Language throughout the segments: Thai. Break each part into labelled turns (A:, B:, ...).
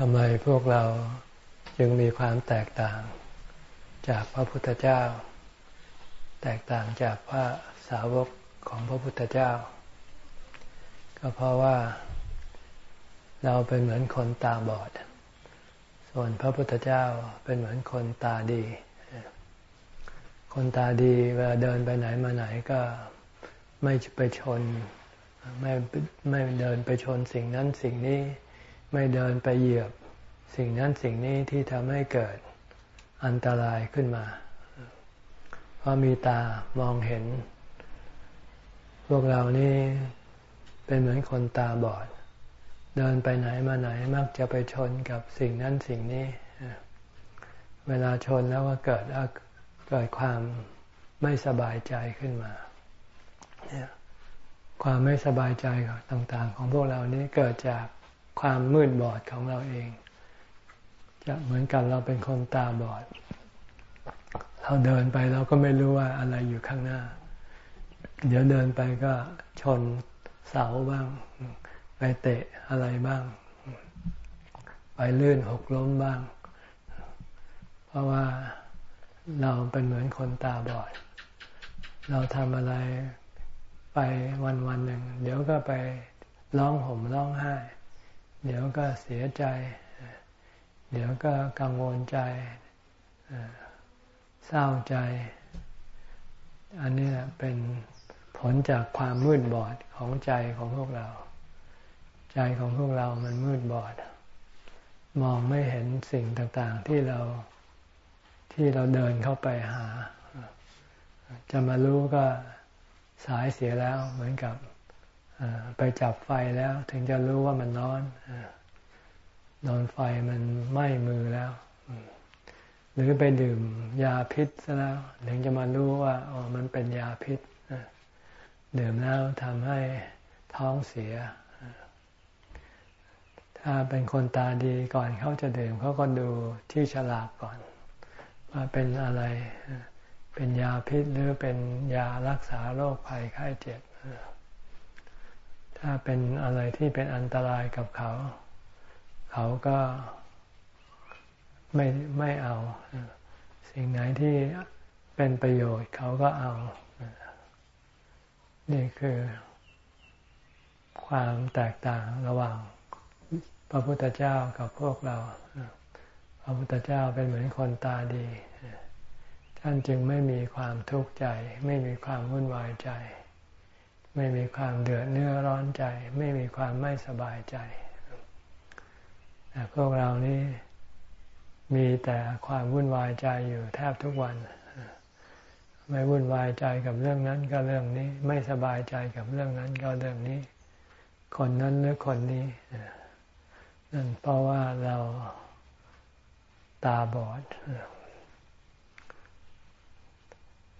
A: ทำไมพวกเราจึงมีความแตกต่าง จากพระพุทธเจ้า แตกต่างจากพระสาวกของพระพุทธเจ้า ก็เพราะว่าเราเป็นเหมือนคนตาบอด ส่วนพระพุทธเจ้าเป็นเหมือนคนตาดี คนตาดีเวลาเดินไปไหนมาไหนก็ไม่ไปชน ไม่ไม่เดินไปชนสิ่งนั้นสิ่งนี้ ไม่เดินไปเหยียบ สิ่งนั้นสิ่งนี้ที่ทำให้เกิดอันตรายขึ้นมา เพราะมีตามองเห็น พวกเรานี่เป็นเหมือนคนตาบอด เดินไปไหนมาไหนมักจะไปชนกับสิ่งนั้นสิ่งนี้ เวลาชนแล้วก็เกิดเกิดความไม่สบายใจขึ้นมาความไม่สบายใจต่าง ๆ ของพวกเรานี้เกิดจาก ความมืดบอดของเราเอง จะเหมือนกันเราเป็นคนตาบอด เราเดินไปเราก็ไม่รู้ว่าอะไรอยู่ข้างหน้า เดี๋ยวเดินไปก็ชนเสาบ้าง ไปเตะอะไรบ้าง ไปลื่นหกล้มบ้าง เพราะว่าเราเป็นเหมือนคนตาบอด เราทำอะไรไปวันวันหนึ่ง เดี๋ยวก็ไปร้องห่มร้องไห้ เดี๋ยวก็เสียใจ เดี๋ยวก็กังวลใจ เศร้าใจ อันนี้เป็นผลจากความมืดบอดของใจของพวกเรา ใจของพวกเรามันมืดบอด มองไม่เห็นสิ่งต่างๆที่เราที่เราเดินเข้าไปหา จะมารู้ก็สายเสียแล้วเหมือนกับ ไปจับไฟแล้ว ถึงจะรู้ว่ามันร้อนนอนไฟมันไหม้มือแล้ว หรือไปดื่มยาพิษซะแล้วถึงจะมารู้ว่าอ๋อมันเป็นยาพิษดื่มแล้วทำให้ท้องเสีย ถ้าเป็นคนตาดีก่อนเขาจะดื่มเขาก็ดูที่ฉลากก่อน ว่าเป็นอะไร เป็นยาพิษหรือเป็นยารักษาโรคภัยไข้เจ็บ ถ้าเป็นอะไรที่เป็นอันตรายกับเขา เขาก็ไม่ไม่เอา สิ่งไหนที่เป็นประโยชน์เขาก็เอา นี่คือความแตกต่างระหว่างพระพุทธเจ้ากับพวกเรา พระพุทธเจ้าเป็นเหมือนคนตาดี ท่านจึงไม่มีความทุกข์ใจ ไม่มีความวุ่นวายใจ ไม่มีความเดือดเนื้อร้อนใจ ไม่มีความไม่สบายใจแต่พวกเรานี้มีแต่ความวุ่นวายใจอยู่แทบทุกวัน ไม่วุ่นวายใจกับเรื่องนั้นก็เรื่องนี้ ไม่สบายใจกับเรื่องนั้นก็เรื่องนี้ คนนั้นหรือคนนี้นั่นเพราะว่าเราตาบอด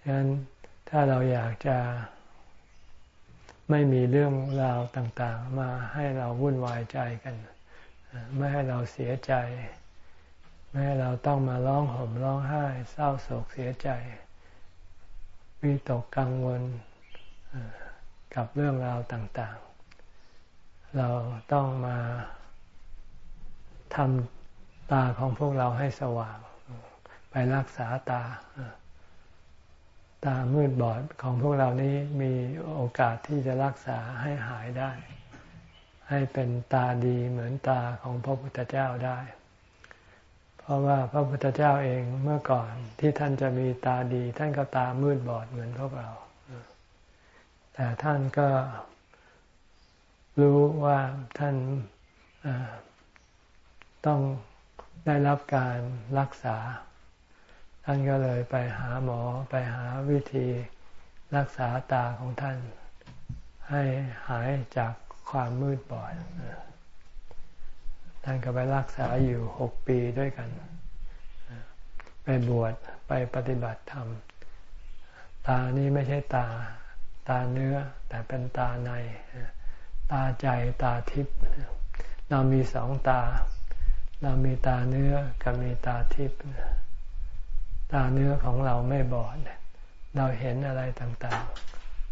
A: ฉะนั้นถ้าเราอยากจะ ไม่มีเรื่องราวต่างๆ มาให้เราวุ่นวายใจกัน ไม่ให้เราเสียใจ ไม่ให้เราต้องมาร้องห่มร้องไห้ เศร้าโศกเสียใจ วิตกกังวลกับเรื่องราวต่างๆ เราต้องมาทำตาของพวกเราให้สว่าง ไปรักษาตา ตามืดบอดของพวกเรานี้มีโอกาสที่จะรักษาให้หายได้ ให้เป็นตาดีเหมือนตาของพระพุทธเจ้าได้ เพราะว่าพระพุทธเจ้าเองเมื่อก่อนที่ท่านจะมีตาดี ท่านก็ตามืดบอดเหมือนพวกเรา แต่ท่านก็รู้ว่าท่านต้องได้รับการรักษา ท่านก็เลยไปหาหมอไปหาวิธีรักษาตาของท่าน ให้หายจากความมืดบอดท่านก็ไปรักษาอยู่หกปีด้วยกัน ไปบวชไปปฏิบัติธรรม ตานี้ไม่ใช่ตา ตาเนื้อ แต่เป็นตาใน ตาใจตาทิพย์เรามีสองตา เรามีตาเนื้อกับมีตาทิพย์ ตาเนื้อของเราไม่บอด เราเห็นอะไรต่าง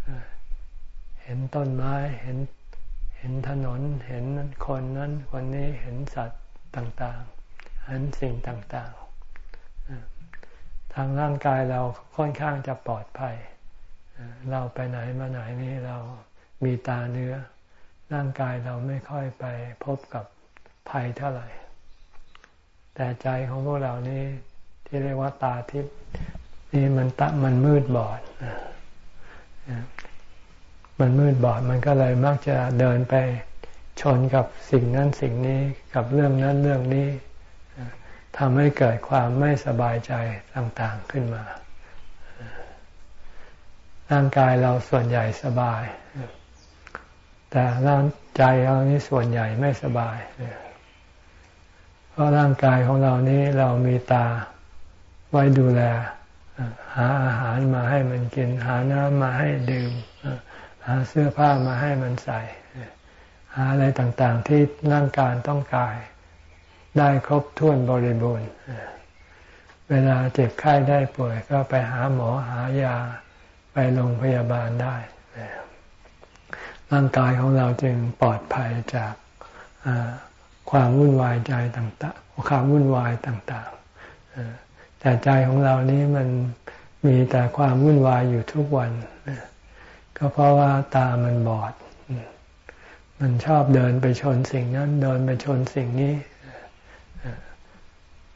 A: ๆ เห็นต้นไม้ เห็น เห็นถนน เห็นคนนั้นคนนี้ เห็นสัตว์ต่างๆ เห็นสิ่งต่างๆ ทางร่างกายเราค่อนข้างจะปลอดภัย เราไปไหนมาไหนนี่เรามีตาเนื้อ ร่างกายเราไม่ค่อยไปพบกับภัยเท่าไหร่ แต่ใจของพวกเรานี่ ที่เรียกว่าตาทิพย์นี่มันตะมันมืดบอดมันมืดบอดมันก็เลยมักจะเดินไปชนกับสิ่งนั้นสิ่งนี้กับเรื่องนั้นเรื่องนี้ทำให้เกิดความไม่สบายใจต่างๆขึ้นมา ร่างกายเราส่วนใหญ่สบาย แต่ร่างใจเรานี้ส่วนใหญ่ไม่สบาย เพราะร่างกายของเรานี้เรามีตา ไว้ดูแล หาอาหารมาให้มันกิน หาน้ำมาให้ดื่ม หาเสื้อผ้ามาให้มันใส่ หาอะไรต่างๆที่ร่างกายต้องการได้ครบถ้วนบริบูรณ์ เวลาเจ็บไข้ได้ป่วยก็ไปหาหมอหายาไปโรงพยาบาลได้ ร่างกายของเราจึงปลอดภัยจากความวุ่นวายใจต่างๆ ความวุ่นวายต่างๆ แต่ใจของเรานี้มันมีแต่ความวุ่นวายอยู่ทุกวัน ก็เพราะว่าตามันบอด มันชอบเดินไปชนสิ่งนั้น เดินไปชนสิ่งนี้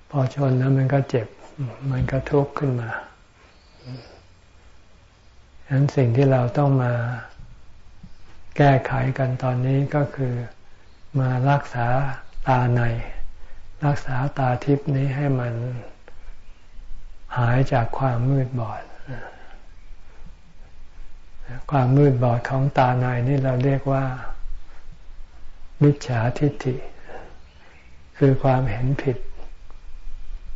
A: พอชนแล้วมันก็เจ็บ มันก็ทุกข์ขึ้นมาฉะนั้นสิ่งที่เราต้องมาแก้ไขกันตอนนี้ก็คือมารักษาตาใน รักษาตาทิพนี้ให้มัน หายจากความมืดบอด ความมืดบอดของตาในนี่เราเรียกว่ามิจฉาทิฏฐิ คือความเห็นผิด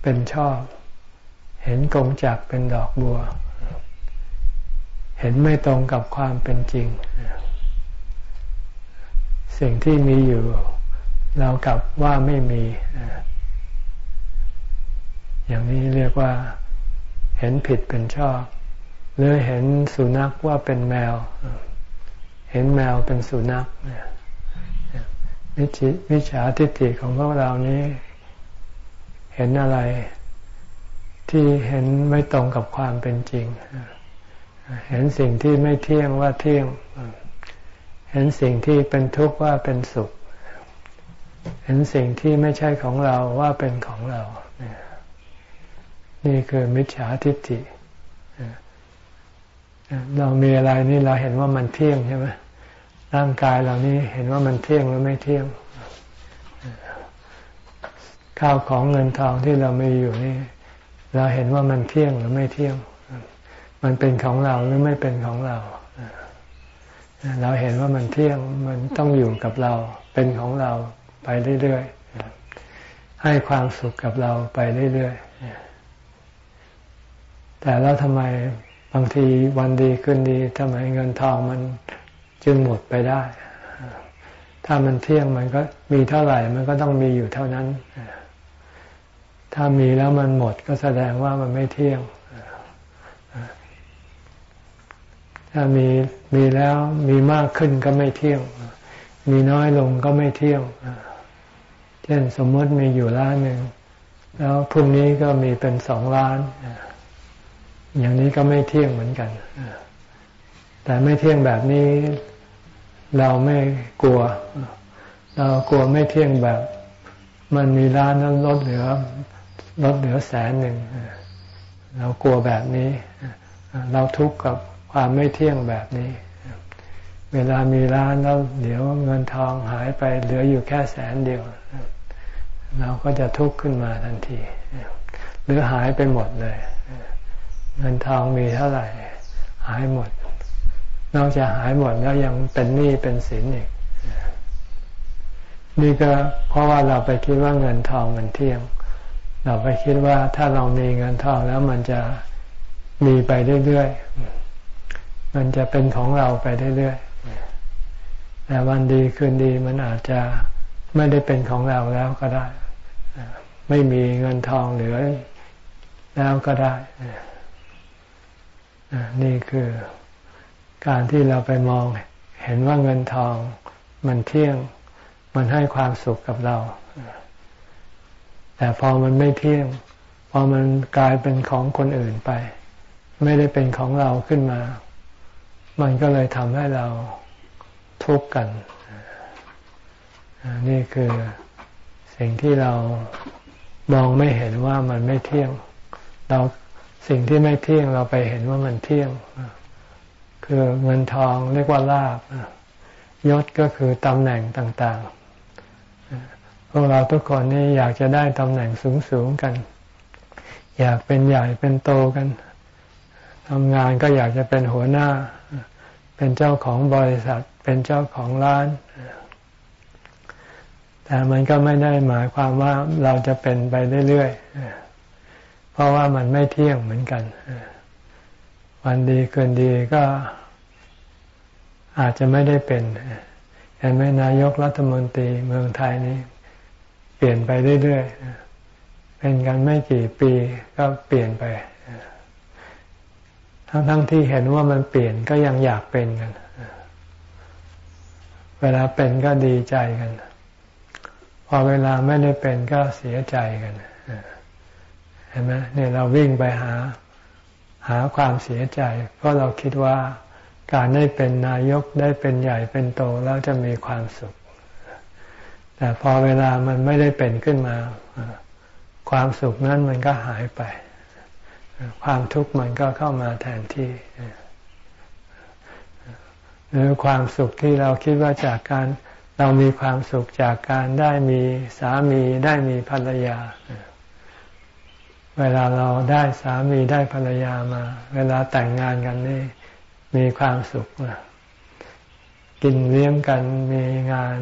A: เป็นชอบ เห็นกงจักเป็นดอกบัว เห็นไม่ตรงกับความเป็นจริง สิ่งที่มีอยู่ เรากลับว่าไม่มี อย่างนี้เรียกว่า เห็นผิดเป็นชอบ หรือเห็นสุนัขว่าเป็นแมว เห็นแมวเป็นสุนัขวิจิวิชาทิฏฐิของพวกเรานี้ เห็นอะไร ที่เห็นไม่ตรงกับความเป็นจริง เห็นสิ่งที่ไม่เที่ยงว่าเที่ยง เห็นสิ่งที่เป็นทุกข์ว่าเป็นสุข เห็นสิ่งที่ไม่ใช่ของเราว่าเป็นของเรา นี่คือมิจฉาทิฏฐิเรามีอะไรนี่เราเห็นว่ามันเที่ยงใช่ไหมร่างกายเรานี่เห็นว่ามันเที่ยงหรือไม่เที่ยง ข้าวของเงินทองที่เรามีอยู่นี่ เราเห็นว่ามันเที่ยงหรือไม่เที่ยง มันเป็นของเราหรือไม่เป็นของเรา เราเห็นว่ามันเที่ยงมันต้องอยู่กับเรา เป็นของเราไปเรื่อยๆให้ความสุขกับเราไปเรื่อยๆ แต่แล้วทำไมบางทีวันดีขึ้นดีทำไมเงินทองมันจึงหมดไปได้ ถ้ามันเที่ยงมันก็มีเท่าไหร่มันก็ต้องมีอยู่เท่านั้น ถ้ามีแล้วมันหมดก็แสดงว่ามันไม่เที่ยง ถ้ามีมีแล้วมีมากขึ้นก็ไม่เที่ยง มีน้อยลงก็ไม่เที่ยง เช่นสมมติมีอยู่ล้านหนึ่งแล้วพรุ่งนี้ก็มีเป็นสองล้าน อย่างนี้ก็ไม่เที่ยงเหมือนกัน แต่ไม่เที่ยงแบบนี้เราไม่กลัว เรากลัวไม่เที่ยงแบบ มันมีร้านนั้นลดเหลือลดเหลือแสนหนึ่ง เรากลัวแบบนี้ เราทุกข์กับความไม่เที่ยงแบบนี้ เวลามีร้านแล้วเดี๋ยวเงินทองหายไปเหลืออยู่แค่แสนเดียว เราก็จะทุกข์ขึ้นมาทันที หรือหายไปหมดเลย เงินทองมีเท่าไหร่ หายหมด นอกจากหายหมดแล้วยังเป็นหนี้เป็นสินอีก นี่ก็เพราะว่าเราไปคิดว่าเงินทองมันเที่ยง เราไปคิดว่าถ้าเรามีเงินทองแล้วมันจะมีไปเรื่อยๆ มันจะเป็นของเราไปเรื่อยๆ แต่วันดีคืนดีมันอาจจะไม่ได้เป็นของเราแล้วก็ได้ ไม่มีเงินทองเหลือแล้วก็ได้ นี่คือการที่เราไปมองเห็นว่าเงินทองมันเที่ยง มันให้ความสุขกับเรา แต่พอมันไม่เที่ยง พอมันกลายเป็นของคนอื่นไป ไม่ได้เป็นของเราขึ้นมา มันก็เลยทำให้เราทุกข์กัน นี่คือสิ่งที่เรามองไม่เห็นว่ามันไม่เที่ยง เรา สิ่งที่ไม่เที่ยงเราไปเห็นว่ามันเที่ยง คือเงินทองเรียกว่าลาบยศก็คือตำแหน่งต่างๆ พวกเราทุกคนนี่อยากจะได้ตำแหน่งสูงๆกัน อยากเป็นใหญ่เป็นโตกันทำงานก็อยากจะเป็นหัวหน้า เป็นเจ้าของบริษัท เป็นเจ้าของร้าน แต่มันก็ไม่ได้หมายความว่าเราจะเป็นไปเรื่อยๆ เพราะว่ามันไม่เที่ยงเหมือนกัน วันดีเกินดีก็อาจจะไม่ได้เป็นเห็นไหมนายกรัฐมนตรีเมืองไทยนี้ เปลี่ยนไปเรื่อยๆ เป็นกันไม่กี่ปีก็เปลี่ยนไป ทั้งๆทที่เห็นว่ามันเปลี่ยนก็ยังอยากเป็นกัน เวลาเป็นก็ดีใจกัน พอเวลาไม่ได้เป็นก็เสียใจกัน เห็นไหมเนี่ยเราวิ่งไปหาหาความเสียใจ เพราะเราคิดว่าการได้เป็นนายกได้เป็นใหญ่เป็นโตแล้วจะมีความสุข แต่พอเวลามันไม่ได้เป็นขึ้นมา ความสุขนั้นมันก็หายไป ความทุกข์มันก็เข้ามาแทนที่หรือความสุขที่เราคิดว่าจากการเรามีความสุขจากการได้มีสามีได้มีภรรยาเวลาเราได้สามีได้ภรรยามา เวลาแต่งงานกันนี่มีความสุขกินเลี้ยงกันมีงาน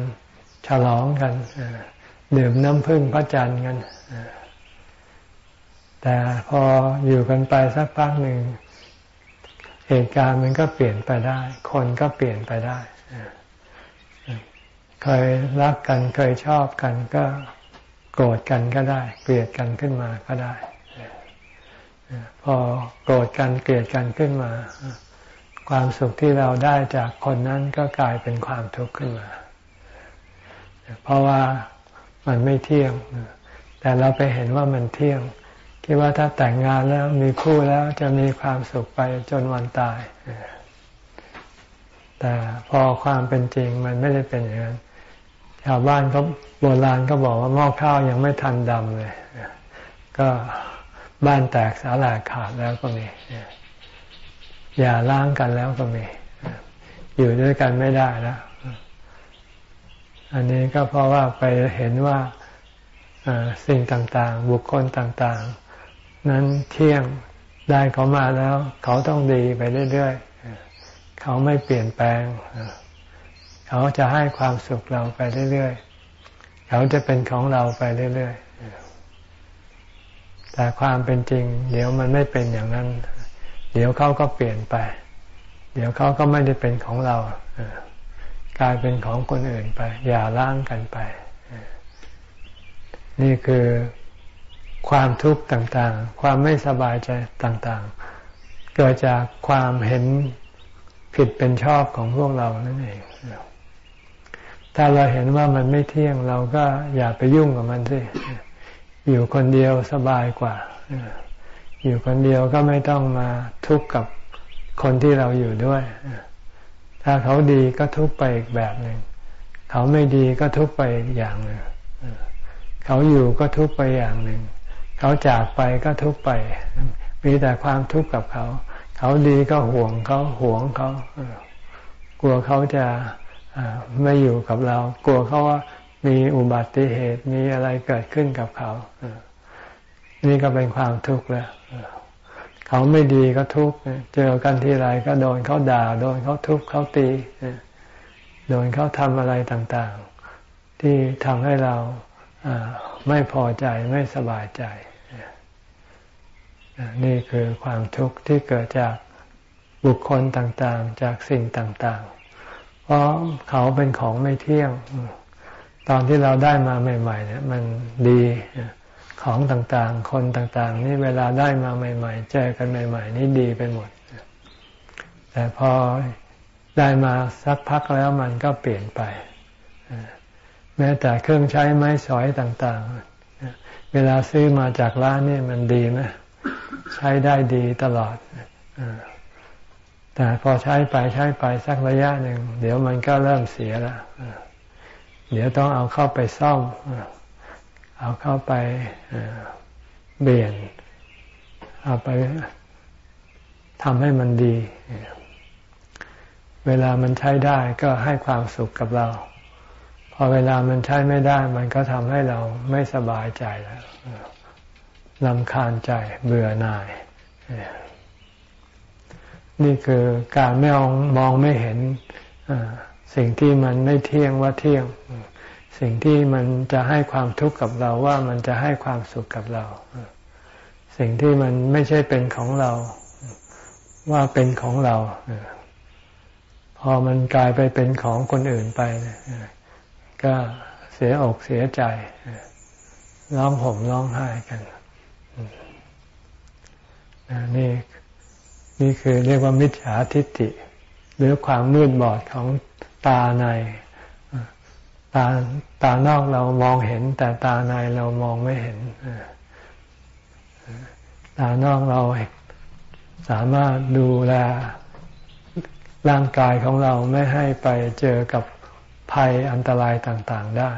A: ฉลองกันดื่มน้ำพึ่งพระจันทร์กันแต่พออยู่กันไปสักพักหนึ่งเหตุการณ์มันก็เปลี่ยนไปได้ คนก็เปลี่ยนไปได้ เคยรักกันเคยชอบกันก็โกรธกันก็ได้ เกลียดกันขึ้นมาก็ได้ พอโกรธกันเกลียดกันขึ้นมา ความสุขที่เราได้จากคนนั้นก็กลายเป็นความทุกข์ขึ้นมา เพราะว่ามันไม่เที่ยง แต่เราไปเห็นว่ามันเที่ยง คิดว่าถ้าแต่งงานแล้วมีคู่แล้วจะมีความสุขไปจนวันตาย แต่พอความเป็นจริงมันไม่ได้เป็นอย่างนั้น ชาวบ้านเขาโบราณก็บอกว่าหม้อข้าวยังไม่ทันดำเลย ก็ บ้านแตกสาลาขาดแล้วก็มีอย่าล้างกันแล้วก็มี อยู่ด้วยกันไม่ได้แล้วอันนี้ก็เพราะว่าไปเห็นว่าสิ่งต่างๆ บุคคลต่างๆ นั้นเที่ยงได้เขามาแล้ว เขาต้องดีไปเรื่อยๆเขาไม่เปลี่ยนแปลง เขาจะให้ความสุขเราไปเรื่อยๆ เขาจะเป็นของเราไปเรื่อยๆ แต่ความเป็นจริง เดี๋ยวมันไม่เป็นอย่างนั้น เดี๋ยวเขาก็เปลี่ยนไป เดี๋ยวเขาก็ไม่ได้เป็นของเรากลายเป็นของคนอื่นไป อย่าล้างกันไป นี่คือความทุกข์ต่างๆ ความไม่สบายใจต่างๆ เกิดจากความเห็นผิดเป็นชอบของพวกเรานั่นเองถ้าเราเห็นว่ามันไม่เที่ยงเราก็อย่าไปยุ่งกับมันสิ อยู่คนเดียวสบายกว่า อยู่คนเดียวก็ไม่ต้องมาทุกข์กับคนที่เราอยู่ด้วย ถ้าเขาดีก็ทุกข์ไปอีกแบบหนึ่ง เขาไม่ดีก็ทุกข์ไปอีกอย่างหนึ่ง เขาอยู่ก็ทุกข์ไปอย่างหนึ่ง เขาจากไปก็ทุกข์ไป มีแต่ความทุกข์กับเขา เขาดีก็ห่วงเขาห่วงเขา กลัวเขาจะไม่อยู่กับเรา กลัวเขาว่า มีอุบัติเหตุมีอะไรเกิดขึ้นกับเขา นี่ก็เป็นความทุกข์แล้ว เขาไม่ดีก็ทุกข์เจอกันทีไรก็โดนเขาด่า โดนเขาทุบเขาตี โดนเขาทำอะไรต่างๆ ที่ทำให้เราไม่พอใจไม่สบายใจ นี่คือความทุกข์ที่เกิดจากบุคคลต่างๆ จากสิ่งต่างๆ เพราะเขาเป็นของไม่เที่ยง ตอนที่เราได้มาใหม่ ๆ เนี่ย มันดีของต่างๆ คนต่างๆ นี่เวลาได้มาใหม่ ๆ เจอกันใหม่ ๆ นี่ดีไปหมด แต่พอได้มาสักพักแล้วมันก็เปลี่ยนไปแม้แต่เครื่องใช้ไม้สอยต่างๆ เวลาซื้อมาจากร้านนี่มันดีไหมใช้ได้ดีตลอดแต่พอใช้ไปใช้ไปสักระยะหนึ่ง เดี๋ยวมันก็เริ่มเสียแล้ว เดี๋ยวต้องเอาเข้าไปซ่อม เอาเข้าไปเปลี่ยน เอาไปทำให้มันดี เวลามันใช้ได้ก็ให้ความสุขกับเรา พอเวลามันใช้ไม่ได้ มันก็ทำให้เราไม่สบายใจแล้วลำคาญใจเบื่อหน่าย นี่คือการไม่มองมองไม่เห็น สิ่งที่มันไม่เที่ยงว่าเที่ยง สิ่งที่มันจะให้ความทุกข์กับเราว่ามันจะให้ความสุขกับเรา สิ่งที่มันไม่ใช่เป็นของเราว่าเป็นของเรา พอมันกลายไปเป็นของคนอื่นไป ก็เสียอกเสียใจร้องห่มร้องไห้กันนี่นี่คือเรียกว่ามิจฉาทิฏฐิ หรือความมืดบอดของ ตาใน ตาตานอกเรามองเห็น แต่ตาในเรามองไม่เห็น ตานอกเราสามารถดูแลร่างกายของเราไม่ให้ไปเจอกับภัยอันตรายต่างๆได้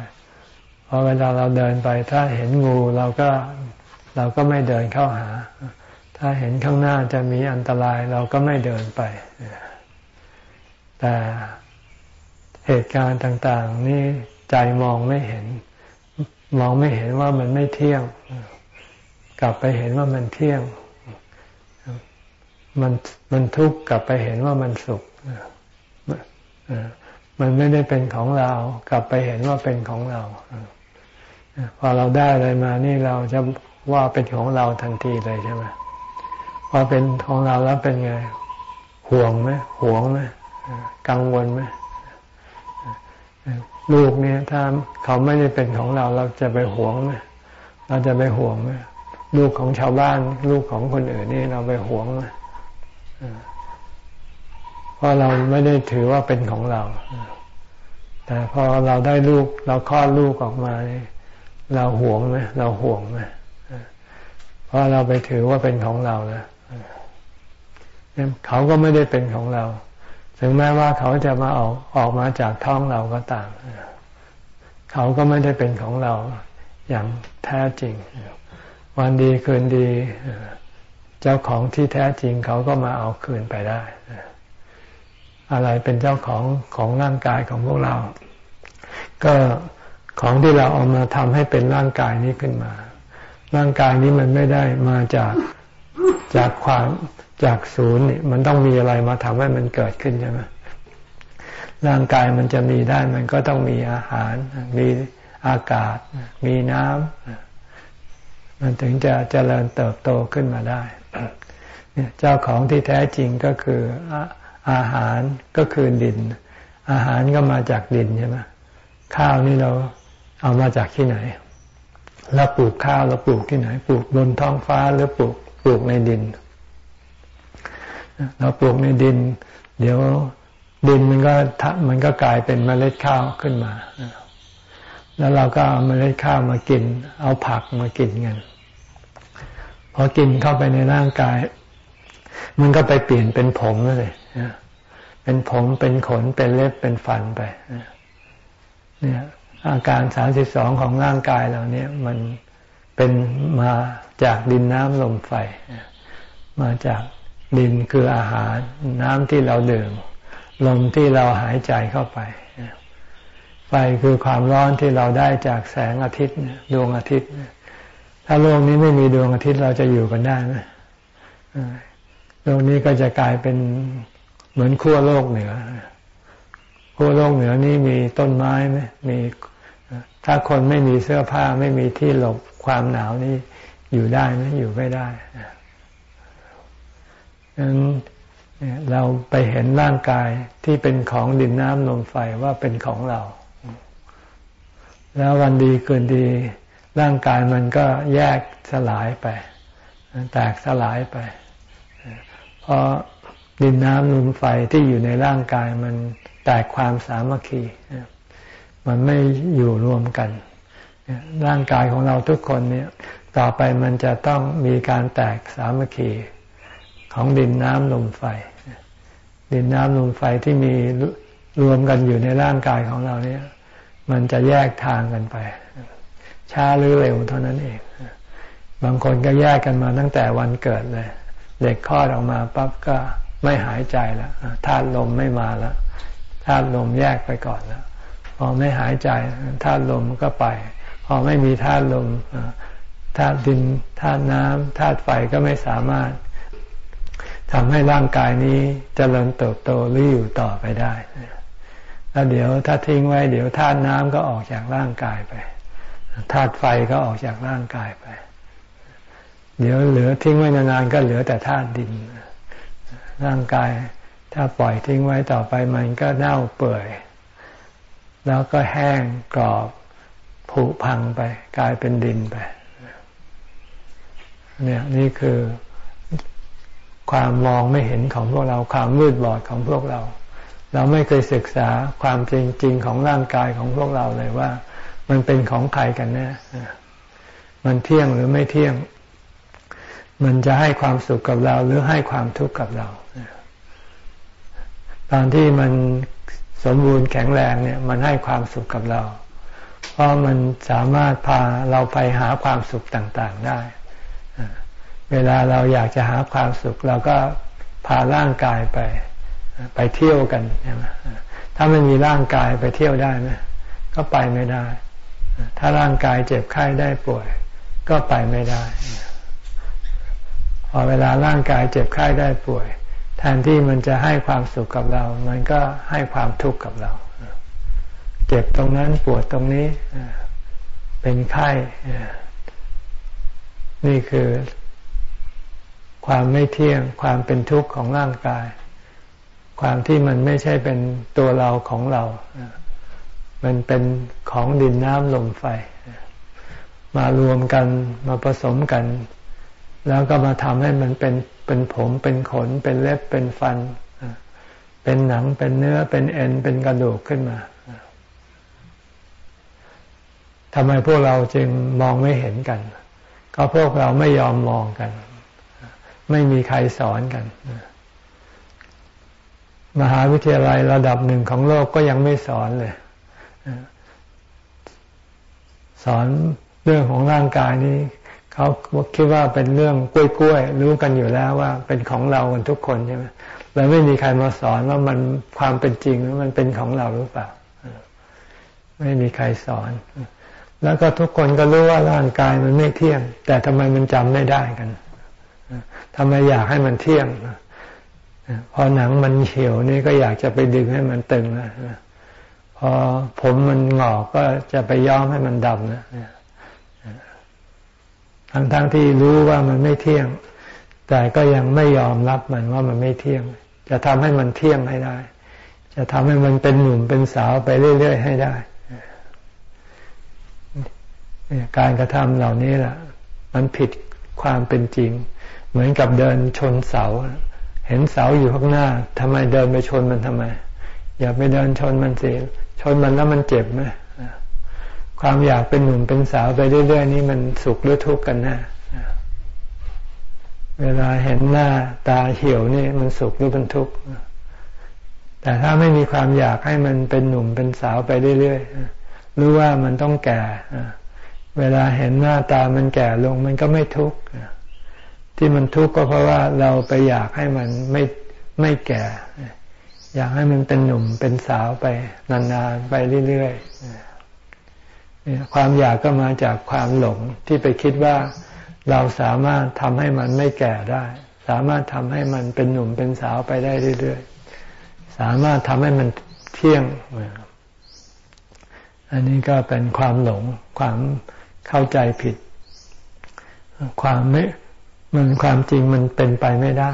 A: เพราะเวลาเราเดินไปถ้าเห็นงูเราก็เราก็ไม่เดินเข้าหา ถ้าเห็นข้างหน้าจะมีอันตรายเราก็ไม่เดินไป แต่ เหตุการณ์ต่างๆ นี่ใจมองไม่เห็น มองไม่เห็นว่ามันไม่เที่ยง กลับไปเห็นว่ามันเที่ยง มันมันทุกข์กลับไปเห็นว่ามันสุขมันไม่ได้เป็นของเรา กลับไปเห็นว่าเป็นของเราพอเราได้อะไรมานี่เราจะว่าเป็นของเราทันทีเลยใช่ไหมพอเป็นของเราแล้วเป็นไง ห่วงไหมห่วงไหมกังวลไหม ลูกเนี่ยถ้าเขาไม่ได้เป็นของเราเราจะไปห่วงไหมเราจะไปห่วงไหมลูกของชาวบ้าน ลูกของคนอื่นนี่เราไปห่วงไหมเพราะเราไม่ได้ถือว่าเป็นของเรา แต่พอเราได้ลูก เราคลอดลูกออกมา เราห่วงไหมเราห่วงไหมเพราะเราไปถือว่าเป็นของเราแล้วเขาก็ไม่ได้เป็นของเรา ถึงแม้ว่าเขาจะมาออกออกมาจากท้องเราก็ตาม เขาก็ไม่ได้เป็นของเราอย่างแท้จริง วันดีคืนดี เจ้าของที่แท้จริง เขาก็มาเอาคืนไปได้ อะไรเป็นเจ้าของของร่างกายของพวกเรา ก็ของที่เราเอามาทำให้เป็นร่างกายนี้ขึ้นมา ร่างกายนี้มันไม่ได้มาจาก จากความจากศูนย์นี่มันต้องมีอะไรมาทำให้มันเกิดขึ้นใช่ไหมร่างกายมันจะมีได้มันก็ต้องมีอาหาร มีอากาศ มีน้ำมันถึงจะเจริญเติบโตขึ้นมาได้เจ้าของที่แท้จริงก็คืออาหารก็คือดิน อาหารก็มาจากดินใช่ไหมข้าวนี่เราเอามาจากที่ไหนเราปลูกข้าวเราปลูกที่ไหน ปลูกบนท้องฟ้าหรือปลูก ปลูกในดิน เราปลูกในดิน เดี๋ยวดินมันก็มันก็กลายเป็นเมล็ดข้าวขึ้นมา แล้วเราก็เอาเมล็ดข้าวมากิน เอาผักมากินกันพอกินเข้าไปในร่างกาย มันก็ไปเปลี่ยนเป็นผมเลยเป็นผมเป็นขนเป็นเล็บเป็นฟันไปเนี่ยอาการสามสิบสองของร่างกายเราเนี่ย มัน เป็นมาจากดินน้ำลมไฟ มาจากดินคืออาหารน้ำที่เราดื่มลมที่เราหายใจเข้าไป ไฟคือความร้อนที่เราได้จากแสงอาทิตย์ดวงอาทิตย์ ถ้าโลกนี้ไม่มีดวงอาทิตย์เราจะอยู่กันได้ไหมโลกนี้ก็จะกลายเป็นเหมือนขั้วโลกเหนือขั้วโลกเหนือนี่มีต้นไม้ไหมมี ถ้าคนไม่มีเสื้อผ้าไม่มีที่หลบความหนาวนี่อยู่ได้ไหมอยู่ไม่ได้งนั้นเราไปเห็นร่างกายที่เป็นของดินน้ำลมไฟว่าเป็นของเรา แล้ววันดีเกินดี ร่างกายมันก็แยกสลายไป แตกสลายไป เพราะดินน้ำลมไฟที่อยู่ในร่างกายมันแตกความสามัคคี มันไม่อยู่รวมกัน ร่างกายของเราทุกคนเนี่ย ต่อไปมันจะต้องมีการแตกสามัคคีของดินน้ำลมไฟ ดินน้ำลมไฟที่มีรวมกันอยู่ในร่างกายของเราเนี่ย มันจะแยกทางกันไป ช้าหรือเร็วเท่านั้นเอง บางคนก็แยกกันมาตั้งแต่วันเกิดเลย เด็กคลอดออกมาปั๊บก็ไม่หายใจแล้วธาตุลมไม่มาแล้วธาตุลมแยกไปก่อนแล้ว อไม่หายใจธาตุลมก็ไป พอไม่มีธาตุลมธาตุดินธาตุน้ำธาตุไฟก็ไม่สามารถทำให้ร่างกายนี้จเจริญเติบโตหรืออยู่ต่อไปได้ แล้วเดี๋ยวถ้าทิ้งไว้เดี๋ยวธาตุน้ำก็ออกจากร่างกายไปธาตุไฟก็ออกจากร่างกายไป เดี๋ยวเหลือทิ้งไว้นานๆก็เหลือแต่ธาตุดิน ร่างกายถ้าปล่อยทิ้งไว้ต่อไปมันก็เน่าเปื่อย แล้วก็แห้งกรอบผุพังไป กลายเป็นดินไป เนี่ยนี่คือความมองไม่เห็นของพวกเราความมืดบอดของพวกเรา เราไม่เคยศึกษาความจริงจริงของร่างกายของพวกเราเลยว่า มันเป็นของใครกันแน่มันเที่ยงหรือไม่เที่ยง มันจะให้ความสุขกับเราหรือให้ความทุกข์กับเรา ตอนที่มัน สมบูรณ์แข็งแรงเนี่ยมันให้ความสุขกับเรา เพราะมันสามารถพาเราไปหาความสุขต่างๆได้ เวลาเราอยากจะหาความสุขเราก็พาร่างกายไป ไปเที่ยวกันใช่ไหมถ้าไม่มีร่างกายไปเที่ยวได้ไหมก็ไปไม่ได้ ถ้าร่างกายเจ็บไข้ได้ป่วย ก็ไปไม่ได้ พอเวลาร่างกายเจ็บไข้ได้ป่วย แทนที่มันจะให้ความสุขกับเรา มันก็ให้ความทุกข์กับเรา เจ็บตรงนั้นปวดตรงนี้ เป็นไข้ นี่คือ ความไม่เที่ยง ความเป็นทุกข์ของร่างกาย ความที่มันไม่ใช่เป็นตัวเราของเรา มันเป็นของดินน้ำลมไฟ มารวมกันมาผสมกัน แล้วก็มาทำให้มันเป็น เป็นผมเป็นขน เป็นเล็บเป็นฟัน เป็นหนังเป็นเนื้อเป็นเอ็นเป็นกระดูกขึ้นมาทำไมพวกเราจึงมองไม่เห็นกัน ก็พวกเราไม่ยอมมองกัน ไม่มีใครสอนกัน มหาวิทยาลัยระดับหนึ่งของโลกก็ยังไม่สอนเลย สอนเรื่องของร่างกายนี้ เขาคิดว่าเป็นเรื่องกล้วยๆรู้กันอยู่แล้วว่าเป็นของเรากันทุกคนใช่ไหมเลยไม่มีใครมาสอนว่ามันความเป็นจริงมันเป็นของเราหรือเปล่าไม่มีใครสอน แล้วก็ทุกคนก็รู้ว่าร่างกายมันไม่เที่ยง แต่ทำไมมันจำไม่ได้กันทำไมอยากให้มันเที่ยงพอหนังมันเหี่ยวนี่ก็อยากจะไปดึงให้มันตึงนะพอผมมันหงอกก็จะไปย้อมให้มันดำนะ ทั้งๆทที่รู้ว่ามันไม่เที่ยง แต่ก็ยังไม่ยอมรับมันว่ามันไม่เที่ยง จะทำให้มันเที่ยงให้ได้ จะทำให้มันเป็นหนุ่มเป็นสาวไปเรื่อยๆให้ได้การกระทำเหล่านี้แหละมันผิดความเป็นจริง เหมือนกับเดินชนเสา เห็นเสาอยู่ข้างหน้าทำไมเดินไปชนมันทำไม อย่าไปเดินชนมันสิชนมันแล้วมันเจ็บไหม ความอยากเป็นหนุ่มเป็นสาวไปเรื่อยๆนี่มันสุขหรือทุกข์กันแนะ่เวลาเห็นหน้าตาเหี่ยวนี่มันสุขหรือเป็นทุกข์แต่ถ้าไม่มีความอยากให้มันเป็นหนุ่มเป็นสาวไปเรื่อยๆรู้ว่ามันต้องแก่เวลาเห็นหน้าตามันแก่ลงมันก็ไม่ทุกข์ที่มันทุกข์ก็เพราะว่าเราไปอยากให้มันไม่ไม่แก่ อยากให้มันเป็นหนุ่มเป็นสาวไปนานๆไปเรื่อยๆ ความอยากก็มาจากความหลงที่ไปคิดว่าเราสามารถทำให้มันไม่แก่ได้ สามารถทำให้มันเป็นหนุ่มเป็นสาวไปได้เรื่อยๆ สามารถทำให้มันเที่ยง อันนี้ก็เป็นความหลงความเข้าใจผิด ความไม่มันความจริงมันเป็นไปไม่ได้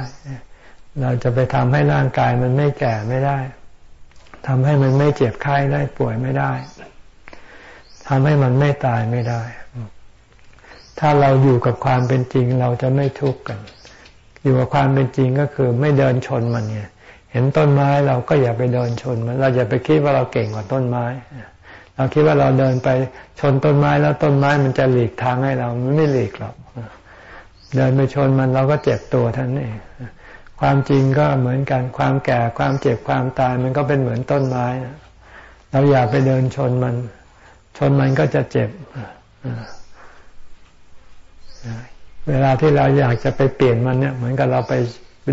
A: เราจะไปทำให้ร่างกายมันไม่แก่ไม่ได้ทำให้มันไม่เจ็บไข้ได้ป่วยไม่ได้ ทำให้มันไม่ตายไม่ได้ ถ้าเราอยู่กับความเป็นจริงเราจะไม่ทุกข์กัน อยู่กับความเป็นจริงก็คือไม่เดินชนมันเนี่ยเห็นต้นไม้เราก็อย่าไปเดินชนมัน เราอย่าไปคิดว่าเราเก่งกว่าต้นไม้ เราคิดว่าเราเดินไปชนต้นไม้แล้วต้นไม้มันจะหลีกทางให้เรามันไม่หลีกหรอก เดินไปชนมันเราก็เจ็บตัวท่านเองความจริงก็เหมือนกันความแก่ความเจ็บความตายมันก็เป็นเหมือนต้นไม้ เราอย่าไปเดินชนมัน ชนมันก็จะเจ็บ เวลาที่เราอยากจะไปเปลี่ยนมันเนี่ย เหมือนกับเราไป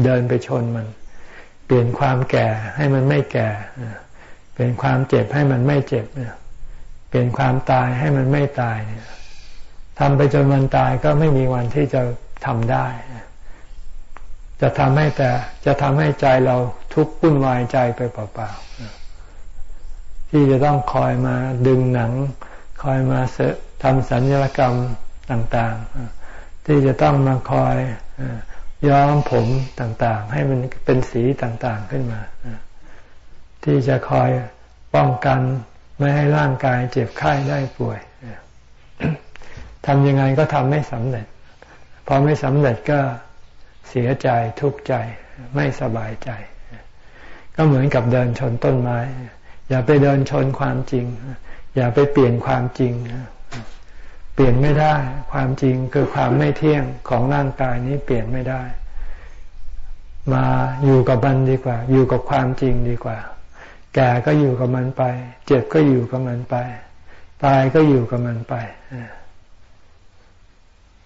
A: เดินไปชนมัน เปลี่ยนความแก่ให้มันไม่แก่ เปลี่ยนความเจ็บให้มันไม่เจ็บเปลี่ยนความตายให้มันไม่ตายเนี่ยทำไปจนวันตายก็ไม่มีวันที่จะทำได้ จะทำให้แต่จะทำให้ใจเราทุกข์วุ่นวายใจไปเปล่าๆ ที่จะต้องคอยมาดึงหนัง คอยมาทำสัญญกรรมต่างๆ ที่จะต้องมาคอยย้อมผมต่างๆ ให้มันเป็นสีต่างๆขึ้นมา ที่จะคอยป้องกันไม่ให้ร่างกายเจ็บไข้ได้ป่วยทำยังไงก็ทำไม่สำเร็จ พอไม่สำเร็จก็เสียใจทุกข์ใจ ไม่สบายใจ ก็เหมือนกับเดินชนต้นไม้ อย่าไปเดินชนความจริง อย่าไปเปลี่ยนความจริง เปลี่ยนไม่ได้ ความจริงคือความไม่เที่ยงของร่างกายนี้เปลี่ยนไม่ได้ มาอยู่กับมันดีกว่า อยู่กับความจริงดีกว่า แก่ก็อยู่กับมันไป เจ็บก็อยู่กับมันไป ตายก็อยู่กับมันไป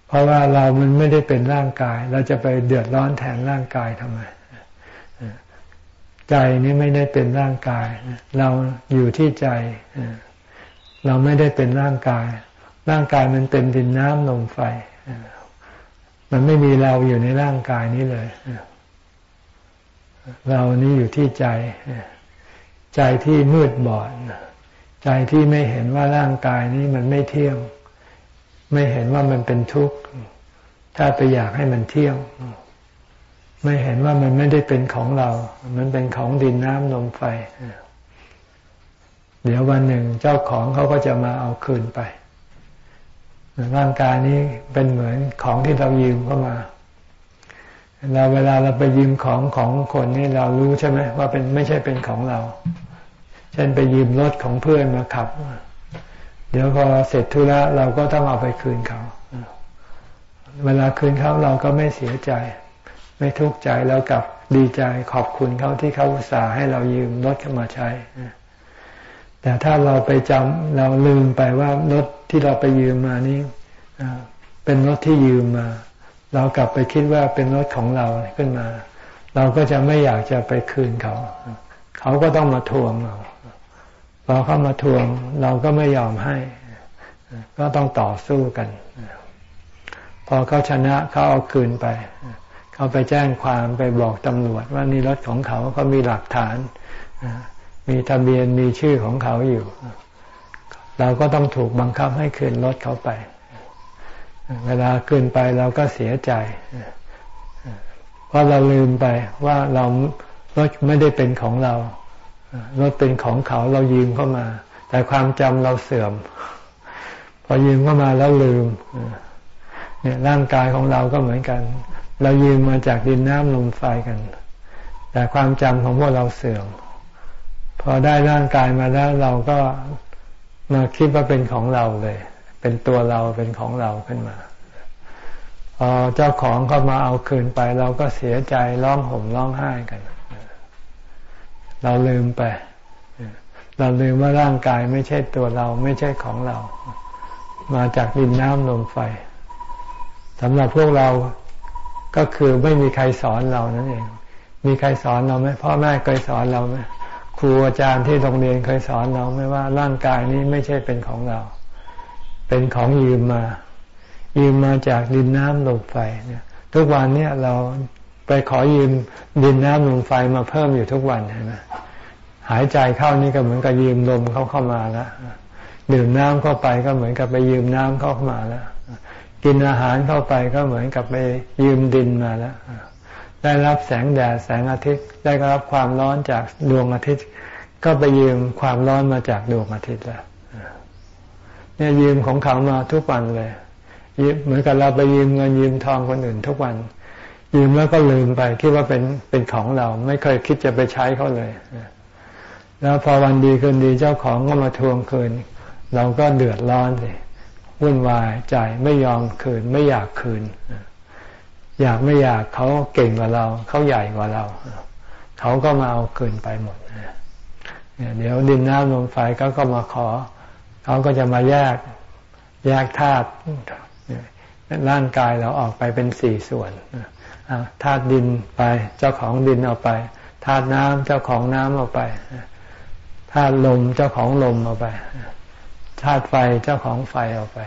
A: เพราะว่าเรามันไม่ได้เป็นร่างกาย เราจะไปเดือดร้อนแทนร่างกายทำไม ใจนี้ไม่ได้เป็นร่างกาย เราอยู่ที่ใจ เราไม่ได้เป็นร่างกาย ร่างกายมันเป็นดินน้ำลมไฟ มันไม่มีเราอยู่ในร่างกายนี้เลย เรานี่อยู่ที่ใจ ใจที่มืดบอด ใจที่ไม่เห็นว่าร่างกายนี้มันไม่เที่ยง ไม่เห็นว่ามันเป็นทุกข์ ถ้าไปอยากให้มันเที่ยง ไม่เห็นว่ามันไม่ได้เป็นของเรา มันเป็นของดินน้ำลมไฟ เดี๋ยววันหนึ่งเจ้าของเขาก็จะมาเอาคืนไป ร่างกายนี้เป็นเหมือนของที่เรายืมเข้ามา เราเวลาเราไปยืมของของคนนี่เรารู้ใช่ไหมว่าเป็นไม่ใช่เป็นของเรา เช่นไปยืมรถของเพื่อนมาขับ เดี๋ยวพอเสร็จธุระเราก็ต้องเอาไปคืนเขา เวลาคืนเขาเราก็ไม่เสียใจ ไม่ทุกข์ใจแล้วกับดีใจขอบคุณเขาที่เขาอุตส่าห์ให้เรายืมรถเข้ามาใช้ แต่ถ้าเราไปจำเราลืมไปว่ารถที่เราไปยืมมานี้เป็นรถที่ยืมมา เรากลับไปคิดว่าเป็นรถของเราขึ้นมา เราก็จะไม่อยากจะไปคืนเขา เขาก็ต้องมาทวงเราพอเข้ามาทวงเราก็ไม่ยอมให้ ก็ต้องต่อสู้กัน พอเขาชนะเขาเอาคืนไป เขาไปแจ้งความไปบอกตำรวจว่านี่รถของเขาเขามีหลักฐาน มีทะเบียนมีชื่อของเขาอยู่ เราก็ต้องถูกบังคับให้คืนรถเขาไป เวลาคืนไปเราก็เสียใจเพราะเราลืมไปว่าเรารถไม่ได้เป็นของเรารถเป็นของเขาเรายืมเข้ามา แต่ความจำเราเสื่อม พอยืมเข้ามาแล้วลืมเนี่ยร่างกายของเราก็เหมือนกัน เรายืมมาจากดินน้ำลมไฟกัน แต่ความจำของพวกเราเสื่อม พอได้ร่างกายมาแล้วเราก็มาคิดว่าเป็นของเราเลย เป็นตัวเราเป็นของเราขึ้นมาพอเจ้าของเข้ามาเอาคืนไป เราก็เสียใจร้องห่มร้องไห้กัน เราลืมไป เราลืมว่าร่างกายไม่ใช่ตัวเราไม่ใช่ของเรา มาจากดินน้ำลมไฟสำหรับพวกเรา ก็คือไม่มีใครสอนเรานั่นเอง มีใครสอนเราไหมพ่อแม่เคยสอนเราไหมครูอาจารย์ที่โรงเรียนเคยสอนเราไหมว่าร่างกายนี้ไม่ใช่เป็นของเรา เป็นของยืมมา ยืมมาจากดินน้ำลมไฟเนี่ยทุกวันเนี่ยเราไปขอยืมดินน้ำลมไฟมาเพิ่มอยู่ทุกวันเห็นไหมหายใจเข้านี่ก็เหมือนกับยืมลมเขาเข้ามาแล้วดื่มน้ำเข้าไปก็เหมือนกับไปยืมน้ำเข้ามาแล้ว กินอาหารเข้าไปก็เหมือนกับไปยืมดินมาแล้ว ได้รับแสงแดดแสงอาทิตย์ ได้รับความร้อนจากดวงอาทิตย์ ก็ไปยืมความร้อนมาจากดวงอาทิตย์แล้วเนี่ยยืมของเขามาทุกวันเลยยืมเหมือนกับเราไปยืมเงินยืมทองคนอื่นทุกวัน ยืมแล้วก็ลืมไป คิดว่าเป็นเป็นของเรา ไม่เคยคิดจะไปใช้เขาเลย แล้วพอวันดีคืนดีเจ้าของก็มาทวงคืน เราก็เดือดร้อนเลย วุ่นวายใจไม่ยอมคืนไม่อยากคืน อยากไม่อยากเขาเก่งกว่าเรา เขาใหญ่กว่าเรา เขาก็มาเอาคืนไปหมดเดี๋ยวดินน้ำลมไฟก็ก็มาขอ เขาก็จะมาแยกแยกธาตุร่างกายเราออกไปเป็นสี่ส่วนธาตุดินไปเจ้าของดินเอาไปธาตุน้ำเจ้าของน้ำเอาไปธาตุลมเจ้าของลมเอาไป ธาตุไฟเจ้าของไฟเอาไป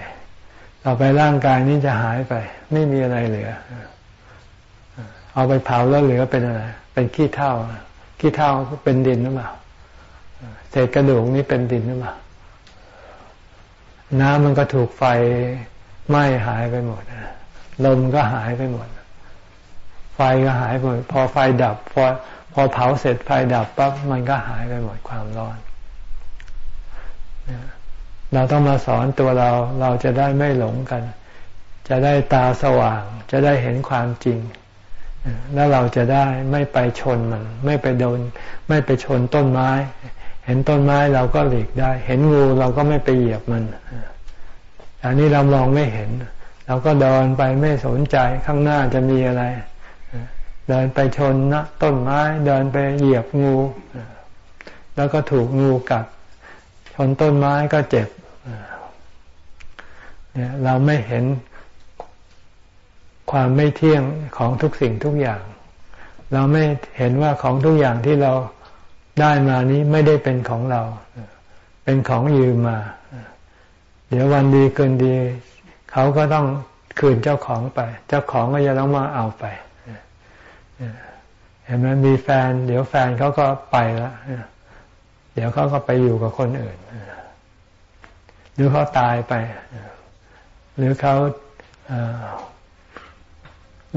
A: ต่อไปร่างกายนี้จะหายไป ไม่มีอะไรเหลือ เอาไปเผาแล้วเหลือเป็นอะไร เป็นขี้เถ้าขี้เถ้าเป็นดินหรือเปล่าเศษกระดูกนี้เป็นดินหรือเปล่าน้ำมันก็ถูกไฟไหม้หายไปหมดลมก็หายไปหมด ไฟก็หายไปพอไฟดับ พอพอเผาเสร็จไฟดับปั๊บมันก็หายไปหมดความร้อน เราต้องมาสอนตัวเราเราจะได้ไม่หลงกัน จะได้ตาสว่าง จะได้เห็นความจริง แล้วเราจะได้ไม่ไปชนมัน ไม่ไปโดน ไม่ไปชนต้นไม้ เห็นต้นไม้เราก็หลีกได้ เห็นงูเราก็ไม่ไปเหยียบมันอันนี้เรามองไม่เห็น เราก็เดินไปไม่สนใจข้างหน้าจะมีอะไร เดินไปชนนะต้นไม้เดินไปเหยียบงู แล้วก็ถูกงูกัดชนต้นไม้ก็เจ็บ เนี่ยเราไม่เห็นความไม่เที่ยงของทุกสิ่งทุกอย่าง เราไม่เห็นว่าของทุกอย่างที่เราได้มานี้ไม่ได้เป็นของเรา เป็นของยืมมา เดี๋ยววันดีเกินดี เขาก็ต้องคืนเจ้าของไป เจ้าของก็จะต้องมาเอาไปเห็นไหมมีแฟน เดี๋ยวแฟนเขาก็ไปแล้วเดี๋ยวเขาก็ไปอยู่กับคนอื่นหรือเขาตายไป หรือเขา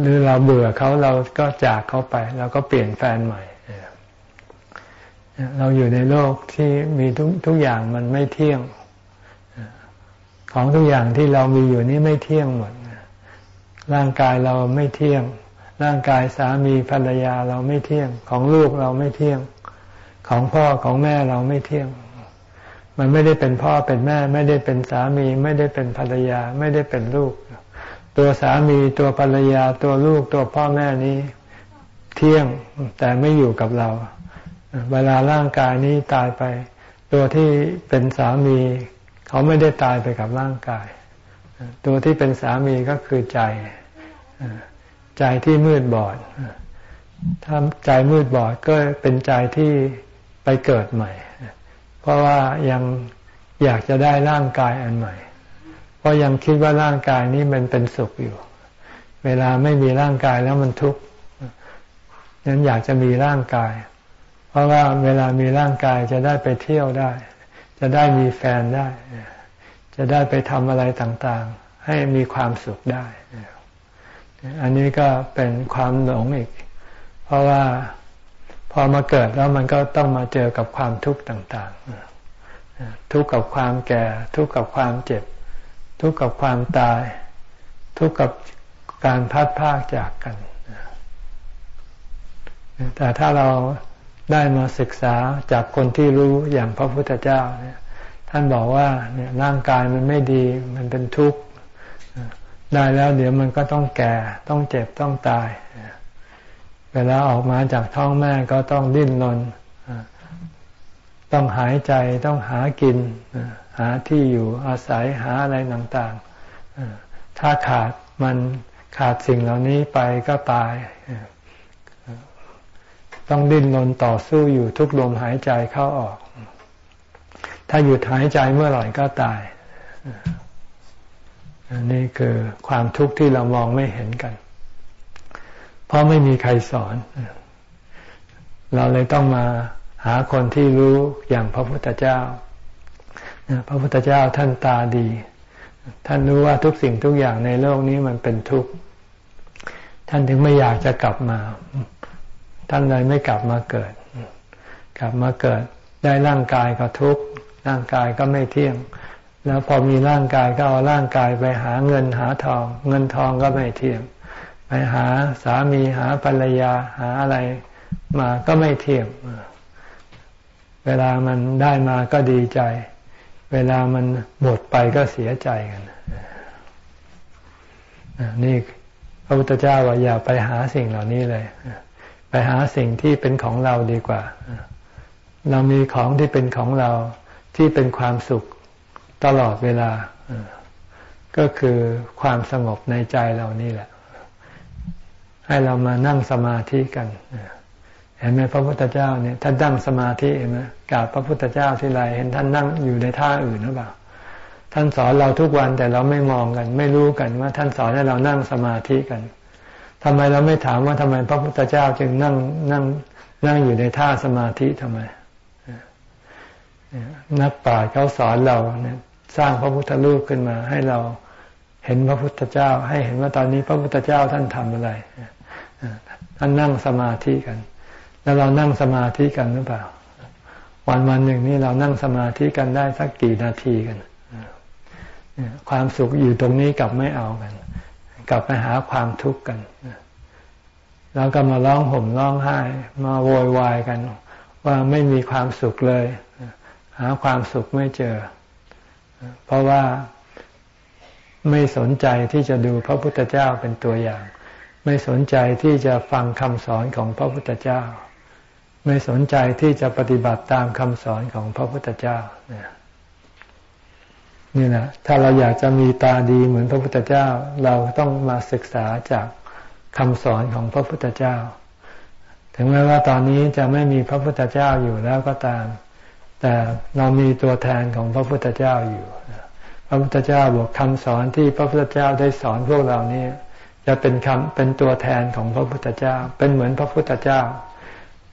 A: หรือเราเบื่อเขาเราก็จากเขาไป เราก็เปลี่ยนแฟนใหม่ เราอยู่ในโลกที่มีทุกทุกอย่างมันไม่เที่ยง ของทุกอย่างที่เรามีอยู่นี้ไม่เที่ยงหมด ร่างกายเราไม่เที่ยง ร่างกายสามีภรรยาเราไม่เที่ยง ของลูกเราไม่เที่ยง ของพ่อของแม่เราไม่เที่ยง มันไม่ได้เป็นพ่อเป็นแม่ ไม่ได้เป็นสามี ไม่ได้เป็นภรรยา ไม่ได้เป็นลูก ตัวสามีตัวภรรยาตัวลูกตัวพ่อแม่นี้ เที่ยงแต่ไม่อยู่กับเรา เวลาร่างกายนี้ตายไป ตัวที่เป็นสามี เขาไม่ได้ตายไปกับร่างกาย ตัวที่เป็นสามีก็คือใจใจที่มืดบอด ถ้าใจมืดบอดก็เป็นใจที่ไปเกิดใหม่ เพราะว่ายังอยากจะได้ร่างกายอันใหม่ เพราะยังคิดว่าร่างกายนี้มันเป็นสุขอยู่ เวลาไม่มีร่างกายแล้วมันทุกข์นั้นอยากจะมีร่างกาย เพราะว่าเวลามีร่างกายจะได้ไปเที่ยวได้ จะได้มีแฟนได้ จะได้ไปทำอะไรต่างๆ ให้มีความสุขได้ อันนี้ก็เป็นความหลงอีก เพราะว่า พอมาเกิดแล้วมันก็ต้องมาเจอกับความทุกข์ต่างๆ ทุกข์กับความแก่ ทุกข์กับความเจ็บ ทุกข์กับความตาย ทุกข์กับการพัดพากจากกัน แต่ถ้าเราได้มาศึกษาจากคนที่รู้อย่างพระพุทธเจ้าเนี่ยท่านบอกว่าเนี่ยร่างกายมันไม่ดีมันเป็นทุกข์ได้แล้วเดี๋ยวมันก็ต้องแก่ต้องเจ็บต้องตายเวลาออกมาจากท้องแม่ก็ต้องดิ้นรนต้องหายใจต้องหากิน หาที่อยู่อาศัยหาอะไรต่างๆถ้าขาดมันขาดสิ่งเหล่านี้ไปก็ตาย ต้องดิ้นรนต่อสู้อยู่ทุกลมหายใจเข้าออก ถ้าหยุดหายใจเมื่อไหร่ก็ตายอันนี้คือความทุกข์ที่เรามองไม่เห็นกัน ราะไม่มีใครสอน เราเลยต้องมาหาคนที่รู้อย่างพระพุทธเจ้าพระพุทธเจ้าท่านตาดี ท่านรู้ว่าทุกสิ่งทุกอย่างในโลกนี้มันเป็นทุกข์ ท่านถึงไม่อยากจะกลับมา ท่านเลยไม่กลับมาเกิด กลับมาเกิด ได้ร่างกายก็ทุกข์ ร่างกายก็ไม่เที่ยง แล้วพอมีร่างกายก็เอาร่างกายไปหาเงินหาทอง เงินทองก็ไม่เที่ยง หาสามีหาภรรยาหาอะไรมาก็ไม่เที่ยงเวลามันได้มาก็ดีใจ เวลามันหมดไปก็เสียใจกันนี่พระพุทธเจ้าว่าอย่าไปหาสิ่งเหล่านี้เลย ไปหาสิ่งที่เป็นของเราดีกว่า เรามีของที่เป็นของเราที่เป็นความสุขตลอดเวลา ก็คือความสงบในใจเรานี่แหละ ให้เรามานั่งสมาธิกันเห็นไหมพระพุทธเจ้าเนี่ยท่านนั่งสมาธิเห็นไหมกราบพระพุทธเจ้าที่ไรเห็นท่านนั่งอยู่ในท่าอื่นหรือเปล่า ท่านสอนเราทุกวันแต่เราไม่มองกัน ไม่รู้กันว่าท่านสอนให้เรานั่งสมาธิกันทำไมเราไม่ถามว่าทำไมพระพุทธเจ้าจึงนั่งนั่งนั่งอยู่ในท่าสมาธิทำไมนักปราชญ์เขาสอนเราเนี่ยสร้างพระพุทธรูปขึ้นมา ให้เราเห็นพระพุทธเจ้า ให้เห็นว่าตอนนี้พระพุทธเจ้าท่านทำอะไร ท่านนั่งสมาธิกัน แล้วเรานั่งสมาธิกันหรือเปล่า วันวันหนึ่งนี่เรานั่งสมาธิกันได้สักกี่นาทีกันความสุขอยู่ตรงนี้กลับไม่เอากัน กลับไปหาความทุกข์กันแล้วก็มาร้องห่มร้องไห้ มาโวยวายกัน ว่าไม่มีความสุขเลย หาความสุขไม่เจอ เพราะว่าไม่สนใจที่จะดูพระพุทธเจ้าเป็นตัวอย่าง ไม่สนใจที่จะฟังคำสอนของพระพุทธเจ้า ไม่สนใจที่จะปฏิบัติตามคำสอนของพระพุทธเจ้าเนี่ยนี่แหละถ้าเราอยากจะมีตาดีเหมือนพระพุทธเจ้า เราต้องมาศึกษาจากคำสอนของพระพุทธเจ้า ถึงแม้ว่าตอนนี้จะไม่มีพระพุทธเจ้าอยู่แล้วก็ตาม แต่เรามีตัวแทนของพระพุทธเจ้าอยู่ พระพุทธเจ้าบอกคำสอนที่พระพุทธเจ้าได้สอนพวกเรานี้ จะเป็นคำเป็นตัวแทนของพระพุทธเจ้า เป็นเหมือนพระพุทธเจ้า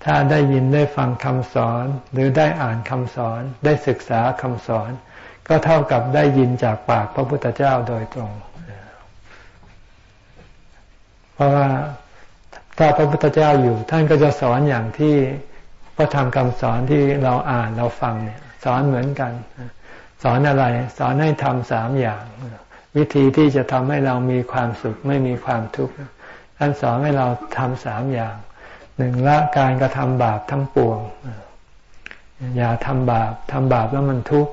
A: ถ้าได้ยินได้ฟังคำสอนหรือได้อ่านคำสอน ได้ศึกษาคำสอน ก็เท่ากับได้ยินจากปากพระพุทธเจ้าโดยตรง เพราะว่าถ้าพระพุทธเจ้าอยู่ ท่านก็จะสอนอย่างที่พระธรรมคำสอนที่เราอ่านเราฟังเนี่ย สอนเหมือนกัน สอนอะไร สอนให้ทำสามอย่าง วิธีที่จะทำให้เรามีความสุขไม่มีความทุกข์ท่านสอนให้เราทำสามอย่างหนึ่งละการกระทำบาปทั้งปวง อย่าทำบาปทำบาปแล้วมันทุกข์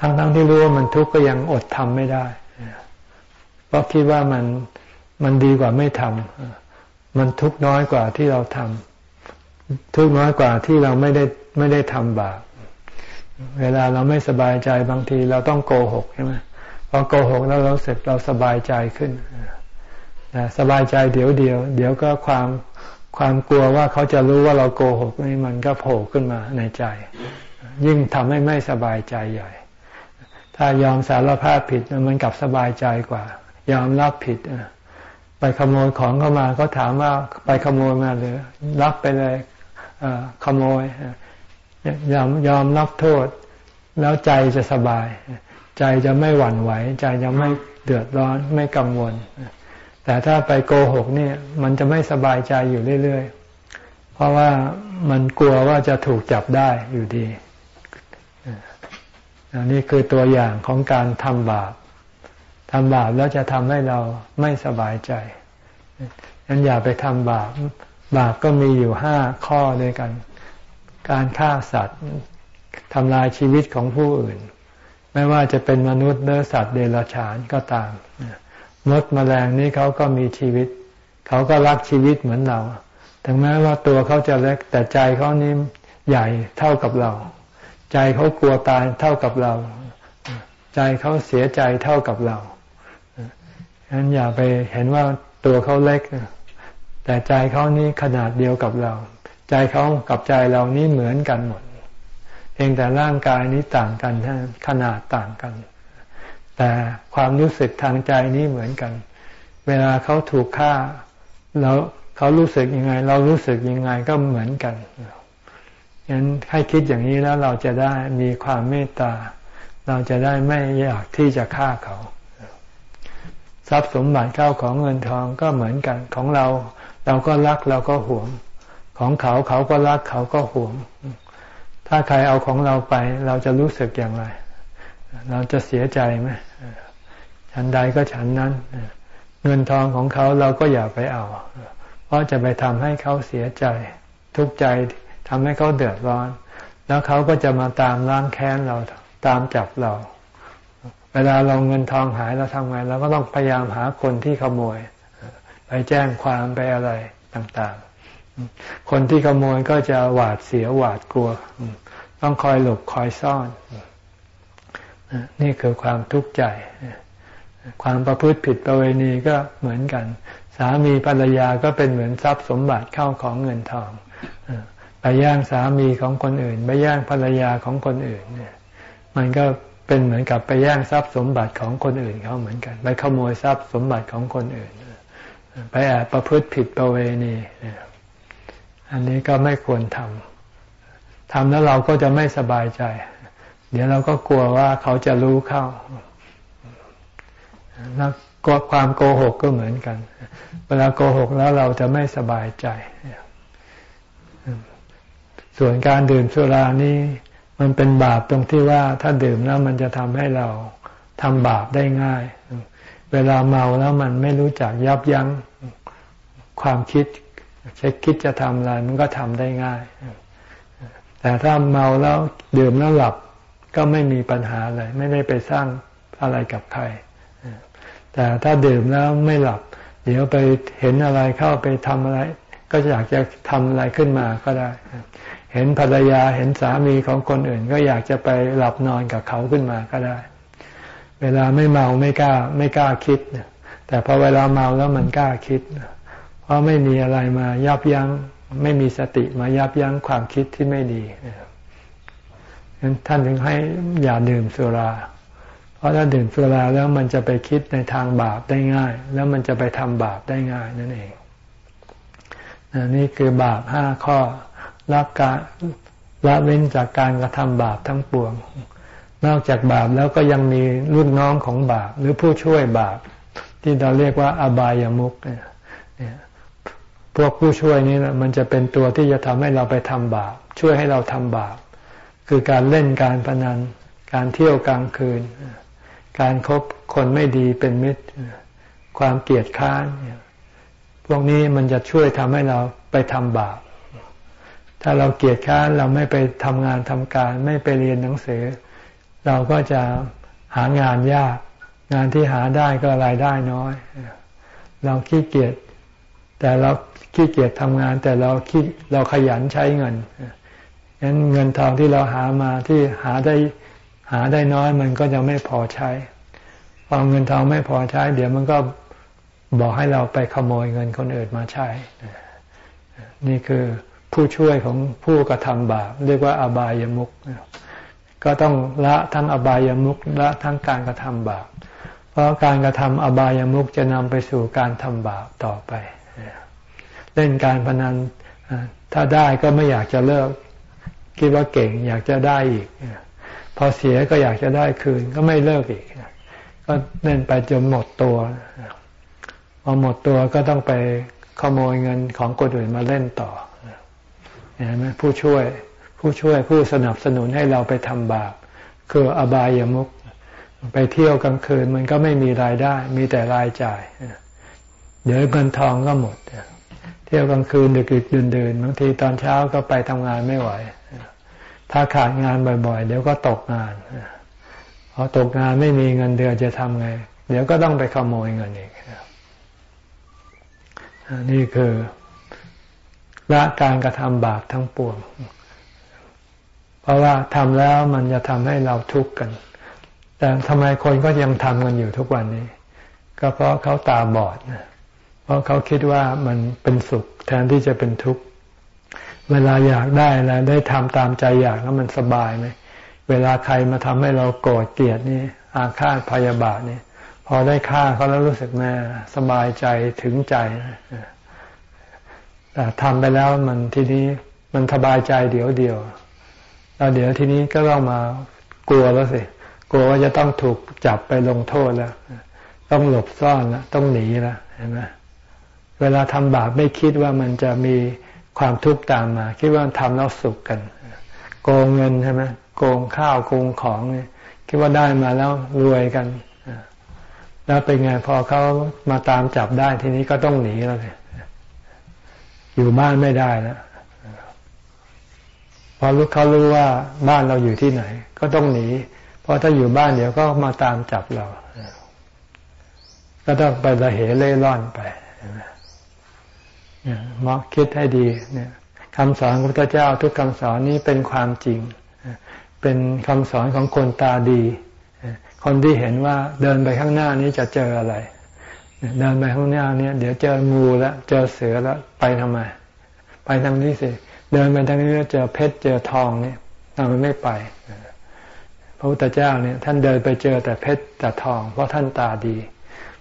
A: ทั้งๆทที่รู้ว่ามันทุกข์ก็ยังอดทำไม่ได้ เพราะคิดว่ามันมันดีกว่าไม่ทำมันทุกข์น้อยกว่าที่เราทำทุกข์น้อยกว่าที่เราไม่ได้ไม่ได้ทำบาป เวลาเราไม่สบายใจบางทีเราต้องโกหกใช่ไหมพอโกหกแล้วเราเสร็จเราสบายใจขึ้นสบายใจเดี๋ยวเดียว เดี๋ยวก็ความความกลัวว่าเขาจะรู้ว่าเราโกหกนี่มันก็โผล่ขึ้นมาในใจ ยิ่งทำให้ไม่สบายใจใหญ่ ถ้ายอมสารภาพผิดมันกลับสบายใจกว่า ยอมรับผิดไปขโมยของเข้ามาก็ถามว่าไปขโมยมาหรือรับไปเลยขโมย ยอมยอมรับโทษ แล้วใจจะสบาย ใจจะไม่หวั่นไหว ใจจะไม่เดือดร้อนไม่กังวล แต่ถ้าไปโกหกเนี่ย มันจะไม่สบายใจอยู่เรื่อยๆ เพราะว่ามันกลัวว่าจะถูกจับได้อยู่ดีนี่คือตัวอย่างของการทำบาปทำบาปแล้วจะทำให้เราไม่สบายใจงั้นอย่าไปทำบาป บาปก็มีอยู่ห้าข้อด้วยกัน การฆ่าสัตว์ทำลายชีวิตของผู้อื่น ไม่ว่าจะเป็นมนุษย์เนื้อสัตว์เดรัจฉานก็ตามมดมแมลงนี้เขาก็มีชีวิต เขาก็รักชีวิตเหมือนเรา ถึงแม้ว่าตัวเขาจะเล็ก แต่ใจเขานี้ใหญ่เท่ากับเรา ใจเขากลัวตายเท่ากับเรา ใจเขาเสียใจเท่ากับเราฉะนั้นอย่าไปเห็นว่าตัวเขาเล็ก แต่ใจเขานี่ขนาดเดียวกับเรา ใจเขากับใจเรานี่เหมือนกันหมด เพียงแต่ร่างกายนี้ต่างกันขนาดต่างกัน แต่ความรู้สึกทางใจนี้เหมือนกัน เวลาเขาถูกฆ่าเราเขารู้สึกยังไง เรารู้สึกยังไงก็เหมือนกันงั้นให้คิดอย่างนี้แล้วเราจะได้มีความเมตตา เราจะได้ไม่อยากที่จะฆ่าเขาทรัพย์สมบัติเข้าของเงินทองก็เหมือนกันของเรา เราก็รักเราก็หวง ของเขาเขาก็รักเขาก็ห่วง ถ้าใครเอาของเราไป เราจะรู้สึกอย่างไร เราจะเสียใจไหมฉันใดก็ฉันนั้น เงินทองของเขาเราก็อย่าไปเอา เพราะจะไปทำให้เขาเสียใจ ทุกใจทำให้เขาเดือดร้อน แล้วเขาก็จะมาตามล้างแค้นเราตามจับเรา เวลาเราเงินทองหายเราทำไงเราก็ต้องพยายามหาคนที่ขโมย ไปแจ้งความไปอะไรต่าง คนที่ขโมยก็จะหวาดเสียหวาดกลัว ต้องคอยหลบคอยซ่อน นี่คือความทุกข์ใจ ความประพฤติผิดประเวณีก็เหมือนกัน สามีภรรยาก็เป็นเหมือนทรัพย์สมบัติเข้าของเงินทองไปย่างสามีของคนอื่นไปย่างภรรยาของคนอื่นเนี่ยมันก็เป็นเหมือนกับไปย่างทรัพย์สมบัติของคนอื่นเขาเหมือนกัน ไปขโมยทรัพย์สมบัติของคนอื่น ไปแอบประพฤติผิดประเวณี อันนี้ก็ไม่ควรทำทำแล้วเราก็จะไม่สบายใจ เดี๋ยวเราก็กลัวว่าเขาจะรู้เข้าแล้วความโกหกก็เหมือนกัน เวลาโกหกแล้วเราจะไม่สบายใจ ส่วนการดื่มสุรานี่มันเป็นบาปตรงที่ว่าถ้าดื่มแล้วมันจะทำให้เราทำบาปได้ง่าย เวลาเมาแล้วมันไม่รู้จักยับยั้งความคิด ใช้คิดจะทำอะไรมันก็ทำได้ง่าย แต่ถ้าเมาแล้วดื่มแล้วหลับก็ไม่มีปัญหาอะไร ไม่ได้ไปสร้างอะไรกับใคร แต่ถ้าดื่มแล้วไม่หลับ เดี๋ยวไปเห็นอะไรเข้าไปทำอะไร ก็อยากจะทำอะไรขึ้นมาก็ได้ เห็นภรรยาเห็นสามีของคนอื่น ก็อยากจะไปหลับนอนกับเขาขึ้นมาก็ได้ เวลาไม่เมาไม่กล้า ไม่กล้าคิดแต่พอเวลาเมาแล้วมันกล้าคิดเพราะไม่มีอะไรมายับยัง้ง ไม่มีสติมายับยั้งความคิดที่ไม่ดีนั้นท่านถึงให้อย่าดื่มสุรา เพราะถ้าดื่มสุราแล้วมันจะไปคิดในทางบาปได้ง่าย แล้วมันจะไปทำบาปได้ง่ายนั่นเองนี่คือบาปห้าข้อละการละเว้นจากการกระทำบาปทั้งปวง นอกจากบาปแล้วก็ยังมีรุ่นน้องของบาป หรือผู้ช่วยบาป ที่เราเรียกว่าอบายามุกเนี่ย พวกผู้ช่วยนี้นะมันจะเป็นตัวที่จะทำให้เราไปทำบาป ช่วยให้เราทำบาป คือการเล่นการพนัน การเที่ยวกลางคืน การครบคนไม่ดีเป็นมิตร ความเกลียดค้านพวกนี้มันจะช่วยทำให้เราไปทำบาป ถ้าเราเกลียดค้านเราไม่ไปทำงานทำการ ไม่ไปเรียนหนังสือ เราก็จะหางานยาก งานที่หาได้ก็รายได้น้อย เราขี้เกียจแต่เรา ขี้เกียจทำงาน แต่เราคิดเราขยันใช้เงินงั้นเงินทองที่เราหามาที่หาได้หาได้น้อยมันก็จะไม่พอใช้พอเงินทองไม่พอใช้ เดี๋ยวมันก็บอกให้เราไปขโมยเงินคนอื่นมาใช้ นี่คือผู้ช่วยของผู้กระทำบาปเรียกว่าอบายามุกก็ต้องละทั้งอบายามุกละทั้งการกระทำบาปเพราะการกระทำอบายามุกจะนำไปสู่การทำบาปต่อไป เล่นการพนันถ้าได้ก็ไม่อยากจะเลิก คิดว่าเก่งอยากจะได้อีก พอเสียก็อยากจะได้คืนก็ไม่เลิกอีก ก็เล่นไปจนหมดตัวพอหมดตัวก็ต้องไปขโมยเงินของคนอื่นมาเล่นต่อเห็นไหมผู้ช่วยผู้ช่วยผู้สนับสนุนให้เราไปทำบาป คืออบายามุกไปเที่ยวกลางคืนมันก็ไม่มีรายได้ มีแต่รายจ่าย เดี๋ยวเงินทองก็หมด เที่ยวกลางคืนดึกๆดื่นๆบางทีตอนเช้าก็ไปทำงานไม่ไหว ถ้าขาดงานบ่อย ๆ เดี๋ยวก็ตกงานพอตกงานไม่มีเงินเดือนจะทำไง เดี๋ยวก็ต้องไปขโมยเงินอีกนี่คือละการกระทำบาปทั้งปวง เพราะว่าทำแล้วมันจะทำให้เราทุกข์กัน แต่ทำไมคนก็ยังทำกันอยู่ทุกวันนี้ ก็เพราะเขาตาบอดนะ เพราะเขาคิดว่ามันเป็นสุขแทนที่จะเป็นทุกข์ เวลาอยากได้แล้วได้ทำตามใจอยากแล้วมันสบายไหมเวลาใครมาทำให้เราโกรธเกลียดนี่อาฆาตพยาบาทนี่พอได้ฆ่าเขาแล้วรู้สึกแม่สบายใจถึงใจ แต่ทำไปแล้วมันทีนี้มันสบายใจเดี๋ยวเดียวแล้วเดี๋ยวทีนี้ก็ต้องมากลัวแล้วสิกลัวว่าจะต้องถูกจับไปลงโทษแล้ว ต้องหลบซ่อนแล้วต้องหนีแล้วเห็นไหม เวลาทำบาปไม่คิดว่ามันจะมีความทุกข์ตามมา คิดว่าทำแล้วสุขกัน โกงเงินใช่ไหมโกงข้าวโกงของคิดว่าได้มาแล้วรวยกันแล้วเป็นไงพอเขามาตามจับได้ทีนี้ก็ต้องหนีแล้วเลยอยู่บ้านไม่ได้แล้วพอรู้เขารู้ว่าบ้านเราอยู่ที่ไหน ก็ต้องหนี เพราะถ้าอยู่บ้านเดี๋ยวก็มาตามจับเรา ก็ต้องไประเหเล่ร่อนไปเนี่ยม มอคิดให้ดีเนี่ยคำสอนของพระเจ้าทุกคำสอนนี้เป็นความจริง เป็นคำสอนของคนตาดี คนที่เห็นว่าเดินไปข้างหน้านี้จะเจออะไร เดินไปข้างหน้านี้เดี๋ยวเจองูแล้วเจอเสือแล้วไปทำไม ไปทางนี้สิเดินไปทางนี้แล้วเจอเพชรเจอทองเนี่ยทำไมไม่ไปพระพุทธเจ้าเนี่ยท่านเดินไปเจอแต่เพชรแต่ทอง เพราะท่านตาดี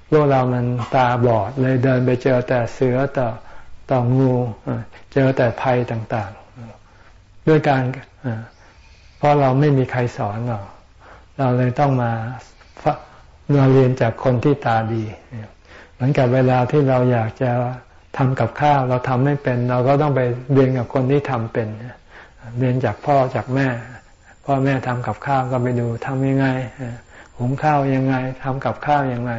A: พวกเรามันตาบอดเลยเดินไปเจอแต่เสือแต่ ต่องูเจอแต่ภัยต่างๆ ด้วยการเพราะเราไม่มีใครสอนเราเราเลยต้องมาเราเรียนจากคนที่ตาดีเหมือนกับเวลาที่เราอยากจะทำกับข้าวเราทำไม่เป็น เราก็ต้องไปเรียนกับคนที่ทำเป็นเรียนจากพ่อจากแม่ พ่อแม่ทำกับข้าวก็ไปดูทำยังไงหุงข้าวยังไงทำกับข้าวยังไง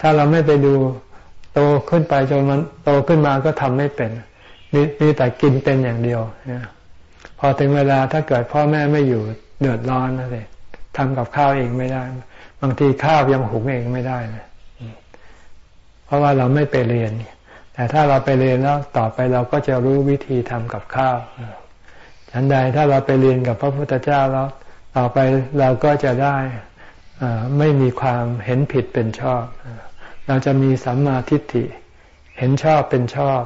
A: ถ้าเราไม่ไปดู โตขึ้นไปจนมันโตขึ้นมาก็ทำไม่เป็นมีแต่กินเป็นอย่างเดียวพอถึงเวลาถ้าเกิดพ่อแม่ไม่อยู่เดือดร้อนนะสิทำกับข้าวเองไม่ได้ บางทีข้าวยังหุงเองไม่ได้นะเพราะว่าเราไม่ไปเรียน แต่ถ้าเราไปเรียนแล้วต่อไปเราก็จะรู้วิธีทำกับข้าวฉันใดถ้าเราไปเรียนกับพระพุทธเจ้าแล้วต่อไปเราก็จะได้ไม่มีความเห็นผิดเป็นชอบ เราจะมีสัมมาทิฏฐิ เห็นชอบเป็นชอบ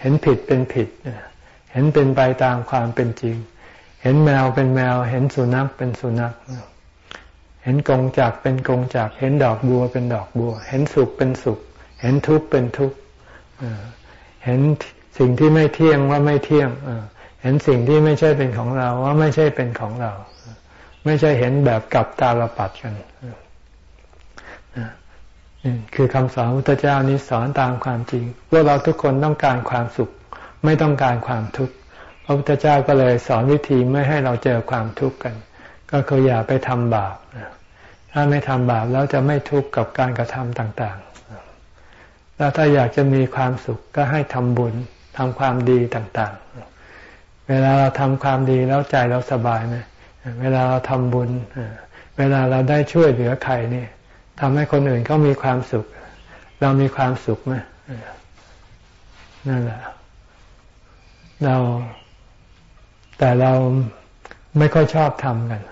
A: เห็นผิดเป็นผิด เห็นเป็นไปตามความเป็นจริง เห็นแมวเป็นแมว เห็นสุนัขเป็นสุนัข เห็นกงจากเป็นกงจากเห็นดอกบัวเป็นดอกบัว เห็นสุขเป็นสุข เห็นทุกข์เป็นทุกข์เห็นสิ่งที่ไม่เที่ยงว่าไม่เที่ยง เห็นสิ่งที่ไม่ใช่เป็นของเราว่าไม่ใช่เป็นของเรา ไม่ใช่เห็นแบบกับตาลปัดกัน คือคำสอนพุทธเจ้านี้สอนตามความจริงว่าเราทุกคนต้องการความสุข ไม่ต้องการความทุกข์พระพุทธเจ้าก็เลยสอนวิธีไม่ให้เราเจอความทุกข์กัน ก็คืออย่าไปทำบาปถ้าไม่ทำบาปแล้วจะไม่ทุกข์กับการกระทำต่างๆ แล้วถ้าอยากจะมีความสุขก็ให้ทำบุญทำความดีต่างๆ เวลาเราทำความดีแล้วใจเราสบายไหมเวลาเราทำบุญ เวลาเราได้ช่วยเหลือใครนี่ ทำให้คนอื่นเขามีความสุข เรามีความสุขไหมนั่นแหละ เรา แต่เราไม่ค่อยชอบทำกัน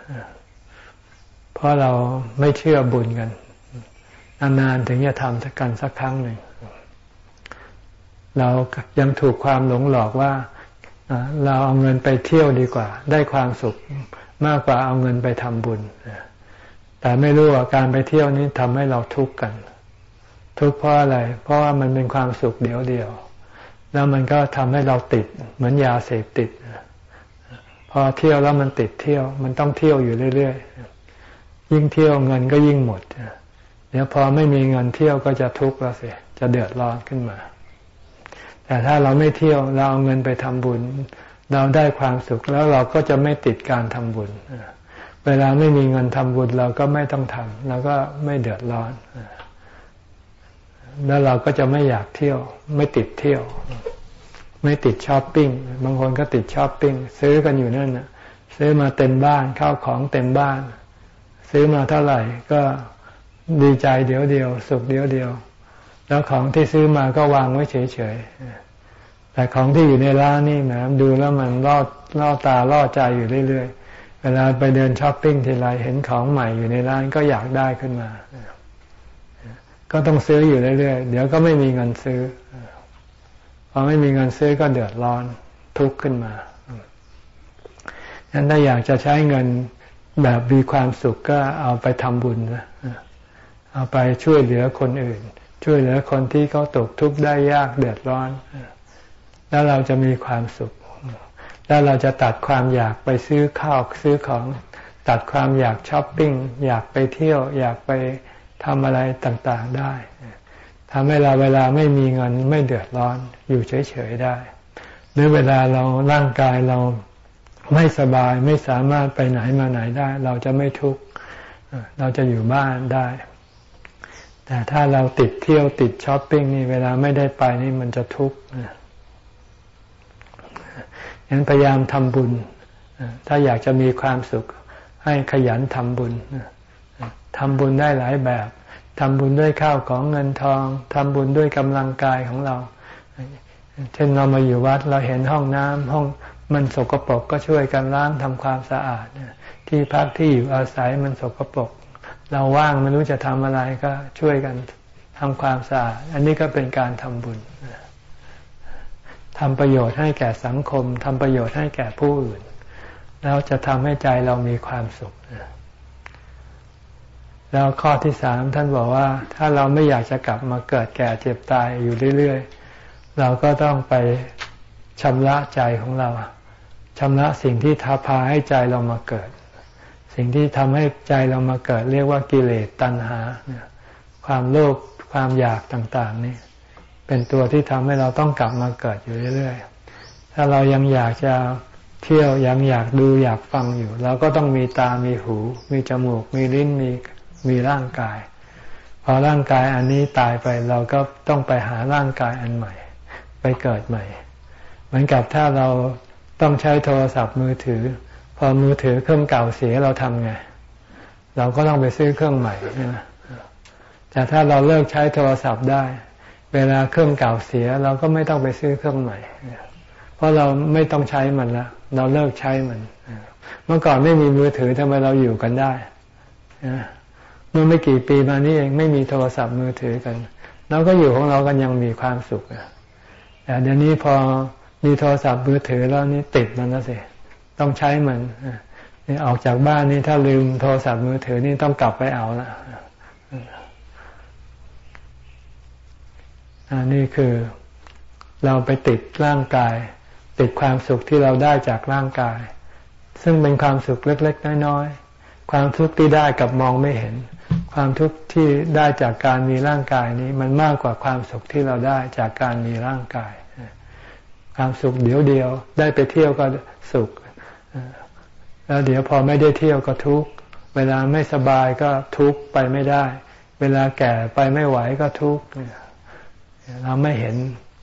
A: เพราะเราไม่เชื่อบุญกัน นานๆถึงจะทำสักกันสักครั้งหนึ่ง เรายังถูกความหลงหลอกว่าเราเอาเงินไปเที่ยวดีกว่า ได้ความสุขมากกว่าเอาเงินไปทำบุญ แต่ไม่รู้ว่าการไปเที่ยวนี้ทำให้เราทุกข์กัน ทุกข์เพราะอะไร เพราะว่ามันเป็นความสุขเดียวเดียว แล้วมันก็ทำให้เราติด เหมือนยาเสพติด พอเที่ยวแล้วมันติดเที่ยว มันต้องเที่ยวอยู่เรื่อยๆ ยิ่งเที่ยวเงินก็ยิ่งหมด เดี๋ยวพอไม่มีเงินเที่ยวก็จะทุกข์แล้วสิจะเดือดร้อนขึ้นมา แต่ถ้าเราไม่เที่ยวเราเอาเงินไปทำบุญ เราได้ความสุขแล้วเราก็จะไม่ติดการทำบุญเวลาไม่มีเงินทำบุญเราก็ไม่ต้องทำเราก็ไม่เดือดร้อน แล้วเราก็จะไม่อยากเที่ยว ไม่ติดเที่ยว ไม่ติดช้อปปิ้ง บางคนก็ติดช้อปปิ้ง ซื้อกันอยู่นั่นนะซื้อมาเต็มบ้านข้าวของเต็มบ้าน ซื้อมาเท่าไหร่ก็ดีใจเดียวเดียว สุขเดียวเดียว แล้วของที่ซื้อมาก็วางไว้เฉยๆแต่ของที่อยู่ในร้านนี่แหมดูแล้วมันล่อล่อตาล่อใจอยู่เรื่อยๆ เวลาไปเดินช้อปปิ้งทีไรเห็นของใหม่อยู่ในร้านก็อยากได้ขึ้นมา ก็ต้องซื้ออยู่เรื่อยๆ เดี๋ยวก็ไม่มีเงินซื้อ พอไม่มีเงินซื้อก็เดือดร้อนทุกข์ขึ้นมาฉะนั้นถ้าอยากจะใช้เงินแบบมีความสุขก็เอาไปทำบุญนะเอาไปช่วยเหลือคนอื่น ช่วยเหลือคนที่เขาตกทุกข์ได้ยากเดือดร้อน แล้วเราจะมีความสุข แล้วเราจะตัดความอยากไปซื้อข้าวซื้อของ ตัดความอยากช้อปปิ้งอยากไปเที่ยว อยากไปทำอะไรต่างๆได้ทำให้เราเวลาไม่มีเงินไม่เดือดร้อนอยู่เฉยๆได้ หรือเวลาเราร่างกายเราไม่สบายไม่สามารถไปไหนมาไหนได้ เราจะไม่ทุกข์เราจะอยู่บ้านได้ แต่ถ้าเราติดเที่ยวติดช้อปปิ้งนี่เวลาไม่ได้ไปนี่มันจะทุกข์ ฉะนั้นพยายามทำบุญ ถ้าอยากจะมีความสุขให้ขยันทำบุญทำบุญได้หลายแบบทำบุญด้วยข้าวของเงินทองทำบุญด้วยกำลังกายของเรา เช่นเรามาอยู่วัดเราเห็นห้องน้ำห้องมันสกปรกก็ช่วยกันล้างทำความสะอาด ที่พักที่อยู่อาศัยมันสกปรกเราว่างไม่รู้จะทำอะไรก็ช่วยกันทำความสะอาด อันนี้ก็เป็นการทำบุญ ทำประโยชน์ให้แก่สังคมทำประโยชน์ให้แก่ผู้อื่น แล้วจะทำให้ใจเรามีความสุข แล้วข้อที่สามท่านบอกว่า ถ้าเราไม่อยากจะกลับมาเกิดแก่เจ็บตายอยู่เรื่อยๆ เราก็ต้องไปชำระใจของเราชำระสิ่งที่ท้าพาให้ใจเรามาเกิด สิ่งที่ทำให้ใจเรามาเกิด เรียกว่ากิเลสตัณหา ความโลภความอยากต่าง ๆ นี่ เป็นตัวที่ทำให้เราต้องกลับมาเกิดอยู่เรื่อยๆ ถ้าเรายังอยากจะเที่ยวยังอยากดูอยากฟังอยู่ เราก็ต้องมีตา มีหู มีจมูก มีลิ้น มีมีร่างกาย พอร่างกายอันนี้ตายไปเราก็ต้องไปหาร่างกายอันใหม่ ไปเกิดใหม่ เหมือนกับถ้าเราต้องใช้โทรศัพท์มือถือ พอมือถือเครื่องเก่าเสียเราทำไง เราก็ต้องไปซื้อเครื่องใหม่ใช่ไหมแต่ถ้าเราเลิกใช้โทรศัพท์ได้ เวลาเครื่องเก่าเสียเราก็ไม่ต้องไปซื้อเครื่องใหม่ เพราะเราไม่ต้องใช้มันแล้วเราเลิกใช้มัน เมื่อก่อนไม่มีมือถือทำไมเราอยู่กันได้เมื่อไม่กี่ปีมานี้เองไม่มีโทรศัพท์มือถือกันเราก็อยู่ของเรากันยังมีความสุขแต่เดี๋ยวนี้พอมีโทรศัพท์มือถือแล้วนี่ติดมันแล้วสิต้องใช้มันนี่ออกจากบ้านนี่ถ้าลืมโทรศัพท์มือถือนี่ต้องกลับไปเอาละ อันนี้คือเราไปติดร่างกาย ติดความสุขที่เราได้จากร่างกาย ซึ่งเป็นความสุขเล็ก ๆ น้อยๆความทุกข์ที่ได้กับมองไม่เห็น ความทุกข์ที่ได้จากการมีร่างกายนี้มันมากกว่าความสุขที่เราได้จากการมีร่างกาย ความสุขเดี๋ยวเดียว ได้ไปเที่ยวก็สุข แล้วเดี๋ยวพอไม่ได้เที่ยวก็ทุกข์เวลาไม่สบายก็ทุกข์ไปไม่ได้ เวลาแก่ไปไม่ไหวก็ทุกข์เเราไม่เห็น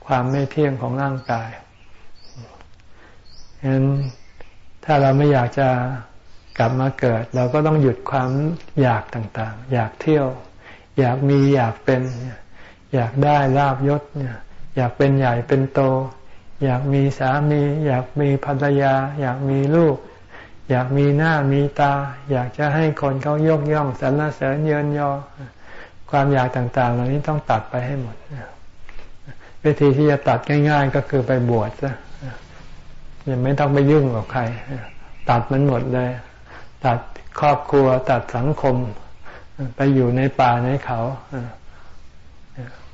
A: ความไม่เที่ยงของร่างกายฉะนั้นถ้าเราไม่อยากจะกลับมาเกิด เราก็ต้องหยุดความอยากต่างๆ อยากเที่ยว อยากมีอยากเป็น อยากได้ลาบยศอยากเป็นใหญ่เป็นโต อยากมีสามี อยากมีภรรยา อยากมีลูก อยากมีหน้ามีตา อยากจะให้คนเขายกย่องสรรเสริญเยินยอ ความอยากต่างๆ เหล่านี้ต้องตัดไปให้หมด วิธีที่จะตัดง่าย ๆ ก็คือไปบวชซะยังไม่ต้องไปยุ่งกับใคร ตัดมันหมดเลย ตัดครอบครัวตัดสังคม ไปอยู่ในป่าในเขา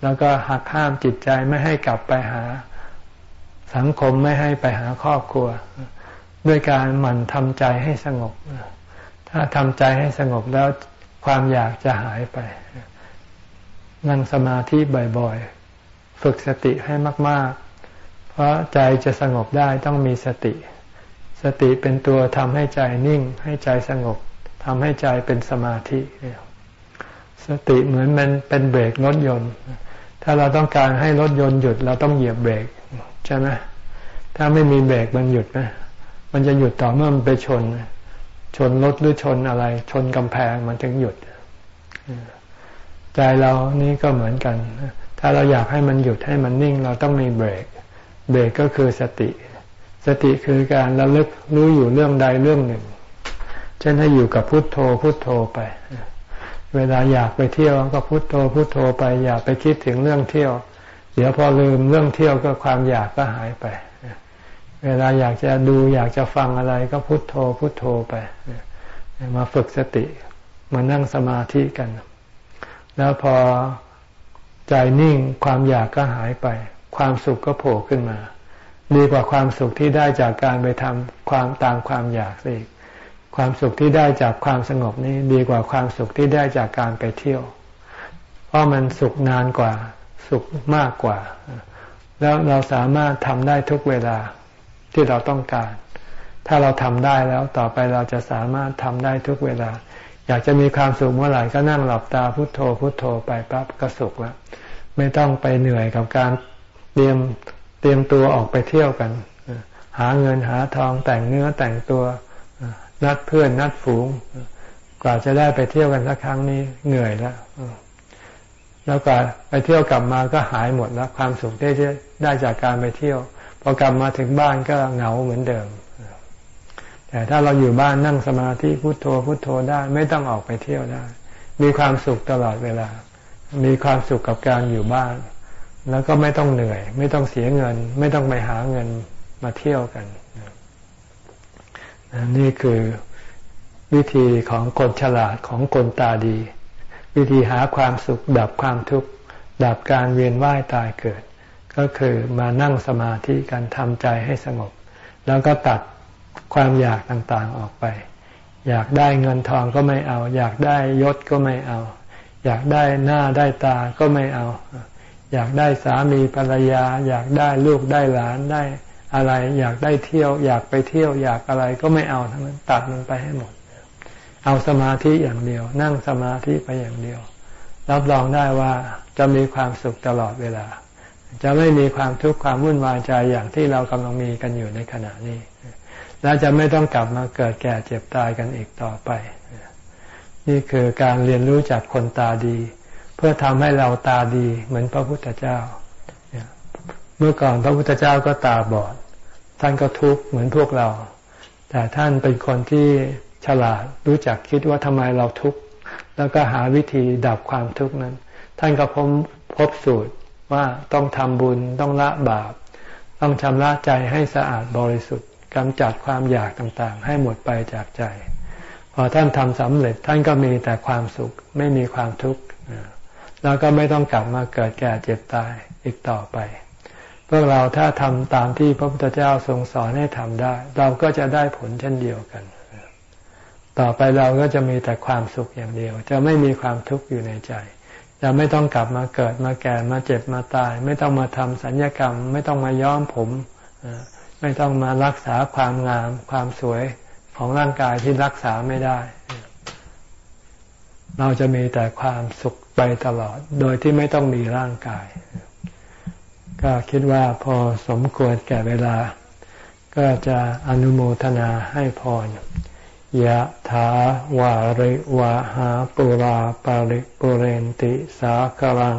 A: แล้วก็หักห้ามจิตใจไม่ให้กลับไปหาสังคมไม่ให้ไปหาครอบครัว ด้วยการหมั่นทำใจให้สงบ ถ้าทำใจให้สงบแล้วความอยากจะหายไป นั่งสมาธิบ่อยๆ ฝึกสติให้มาก ๆ เพราะใจจะสงบได้ต้องมีสติ สติเป็นตัวทำให้ใจนิ่ง ให้ใจสงบทำให้ใจเป็นสมาธิ สติเหมือนมันเป็นเบรกรถยนต์ ถ้าเราต้องการให้รถยนต์หยุดเราต้องเหยียบเบรกใช่ไหมถ้าไม่มีเบรกมันหยุดไหมมันจะหยุดต่อเมื่อมันไปชน ชนรถหรือชนอะไร ชนกำแพงมันถึงหยุด ใจเรานี่ก็เหมือนกัน ถ้าเราอยากให้มันหยุดให้มันนิ่ง เราต้องมีเบรก เบรกก็คือสติ สติคือการระลึกรู้อยู่เรื่องใดเรื่องหนึ่ง เช่นให้อยู่กับพุทโธพุทโธไป เวลาอยากไปเที่ยวก็พุทโธพุทโธไป อย่าไปคิดถึงเรื่องเที่ยว เดี๋ยวพอลืมเรื่องเที่ยวก็ความอยากก็หายไป เวลาอยากจะดูอยากจะฟังอะไรก็พุทโธพุทโธไป มาฝึกสติ มานั่งสมาธิกัน แล้วพอ ใจนิ่งความอยากก็หายไป ความสุขก็โผล่ขึ้นมา ดีกว่าความสุขที่ได้จากการไปทำความตามความอยากสิความสุขที่ได้จากความสงบนี้ดีกว่าความสุขที่ได้จากการไปเที่ยว เพราะมันสุขนานกว่าสุขมากกว่า แล้วเราสามารถทำได้ทุกเวลาที่เราต้องการ ถ้าเราทำได้แล้วต่อไปเราจะสามารถทำได้ทุกเวลา อยากจะมีความสุขเมื่อไหร่ก็นั่งหลับตาพุโทโธพุโทโธไปปั๊บก็สุขแล้วไม่ต้องไปเหนื่อยกับการเตรียมเตรียมตัวออกไปเที่ยวกัน หาเงินหาทองแต่งเนื้อแต่งตัวนัดเพื่อนนัดฝูง กว่าจะได้ไปเที่ยวกันสักครั้งนี้เหนื่อยแล้วแล้วก็ไปเที่ยวกลับมาก็หายหมดแล้วความสุขได้ได้จากการไปเที่ยวพอกลับมาถึงบ้านก็เหงาเหมือนเดิม แต่ถ้าเราอยู่บ้านนั่งสมาธิพุโทโธพุโทโธได้ ไม่ต้องออกไปเที่ยวได้ มีความสุขตลอดเวลา มีความสุขกับการอยู่บ้าน แล้วก็ไม่ต้องเหนื่อย ไม่ต้องเสียเงิน ไม่ต้องไปหาเงินมาเที่ยวกัน นี่คือวิธีของคนฉลาดของคนตาดี วิธีหาความสุขดับความทุกข์ดับการเวียนว่ายตายเกิด ก็คือมานั่งสมาธิกันทำใจให้สงบ แล้วก็ตัด ความอยากต่างๆออกไป อยากได้เงินทองก็ไม่เอา อยากได้ยศก็ไม่เอา อยากได้หน้าได้ตาก็ไม่เอา อยากได้สามีภรรยา อยากได้ลูกได้หลานได้อะไร อยากได้เที่ยว อยากไปเที่ยว อยากอะไรก็ไม่เอาทั้งนั้นตัดมันไปให้หมด เอาสมาธิอย่างเดียว นั่งสมาธิไปอย่างเดียว รับรองได้ว่าจะมีความสุขตลอดเวลา จะไม่มีความทุกข์ความวุ่นวายใจอย่างที่เรากำลังมีกันอยู่ในขณะนี้ และจะไม่ต้องกลับมาเกิดแก่เจ็บตายกันอีกต่อไป นี่คือการเรียนรู้จากคนตาดี เพื่อทำให้เราตาดีเหมือนพระพุทธเจ้า เมื่อก่อนพระพุทธเจ้าก็ตาบอด ท่านก็ทุกข์เหมือนพวกเรา แต่ท่านเป็นคนที่ฉลาดรู้จักคิดว่าทำไมเราทุกข์แล้วก็หาวิธีดับความทุกข์นั้น ท่านก็พบพบสูตรว่าต้องทำบุญต้องละบาป ต้องชำระใจให้สะอาดบริสุทธิ์ กำจัดความอยากต่างๆ ให้หมดไปจากใจ พอท่านทำสำเร็จท่านก็มีแต่ความสุข ไม่มีความทุกข์แล้วก็ไม่ต้องกลับมาเกิดแก่เจ็บตายอีกต่อไป พวกเราถ้าทำตามที่พระพุทธเจ้าทรงสอนให้ทำได้ เราก็จะได้ผลเช่นเดียวกัน ต่อไปเราก็จะมีแต่ความสุขอย่างเดียว จะไม่มีความทุกข์อยู่ในใจจะไม่ต้องกลับมาเกิดมาแก่มาเจ็บมาตาย ไม่ต้องมาทำสัญญกรรม ไม่ต้องมาย้อมผม ไม่ต้องมารักษาความงามความสวยของร่างกายที่รักษาไม่ได้ เราจะมีแต่ความสุขไปตลอด โดยที่ไม่ต้องมีร่างกาย ก็คิดว่าพอสมควรแก่เวลา ก็จะอนุโมทนาให้พรยะถาวาริวะหาปุราปาริปุเรนติสากลัง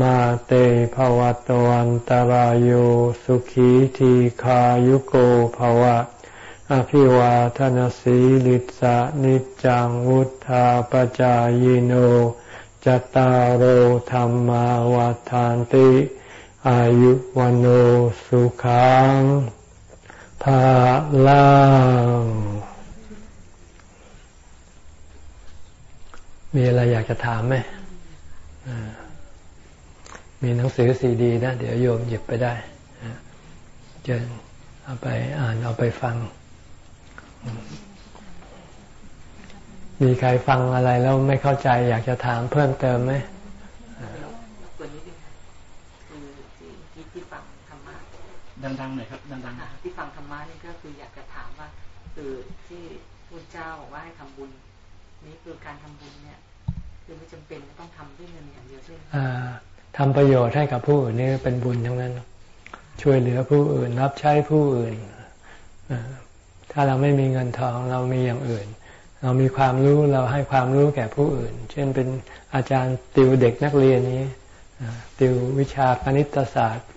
A: มาเตภวัตวันตารโยสุขีทีขายุโกภวะ อภิวาทนสีลิสะนิจังวุธาปจายโนจตารโหธรรมาวาทานติ อายุวันโอสุขังภาลังมีอะไรอยากจะถามไหม มีหนังสือซีดีนะ เดี๋ยวโยมหยิบไปได้เจนเอาไปอ่านเอาไปฟัง มีใครฟังอะไรแล้วไม่เข้าใจ อยากจะถามเพิ่มเติมไหม
B: ตัวนี้คือที่ที่ฟังธรรมะ
C: ดังๆหน่อยครับดัง
B: ๆที่ฟังธรรมะนี่ก็คืออยากจะถามว่าคือที่พุทธเจ้าบอกว่าให้ทำบุญ นี่คือการทำบุญเนี่ย คือไม่จำเป็นต้องทำด้วยเงินอย่างเดียวใช่ไหม
A: ทำประโยชน์ให้กับผู้อื่นนี่เป็นบุญทั้งนั้น ช่วยเหลือผู้อื่นรับใช้ผู้อื่น ถ้าเราไม่มีเงินทองเรามีอย่างอื่น เรามีความรู้เราให้ความรู้แก่ผู้อื่น เช่นเป็นอาจารย์ติวเด็กนักเรียนนี้ติววิชาคณิตศาสตร์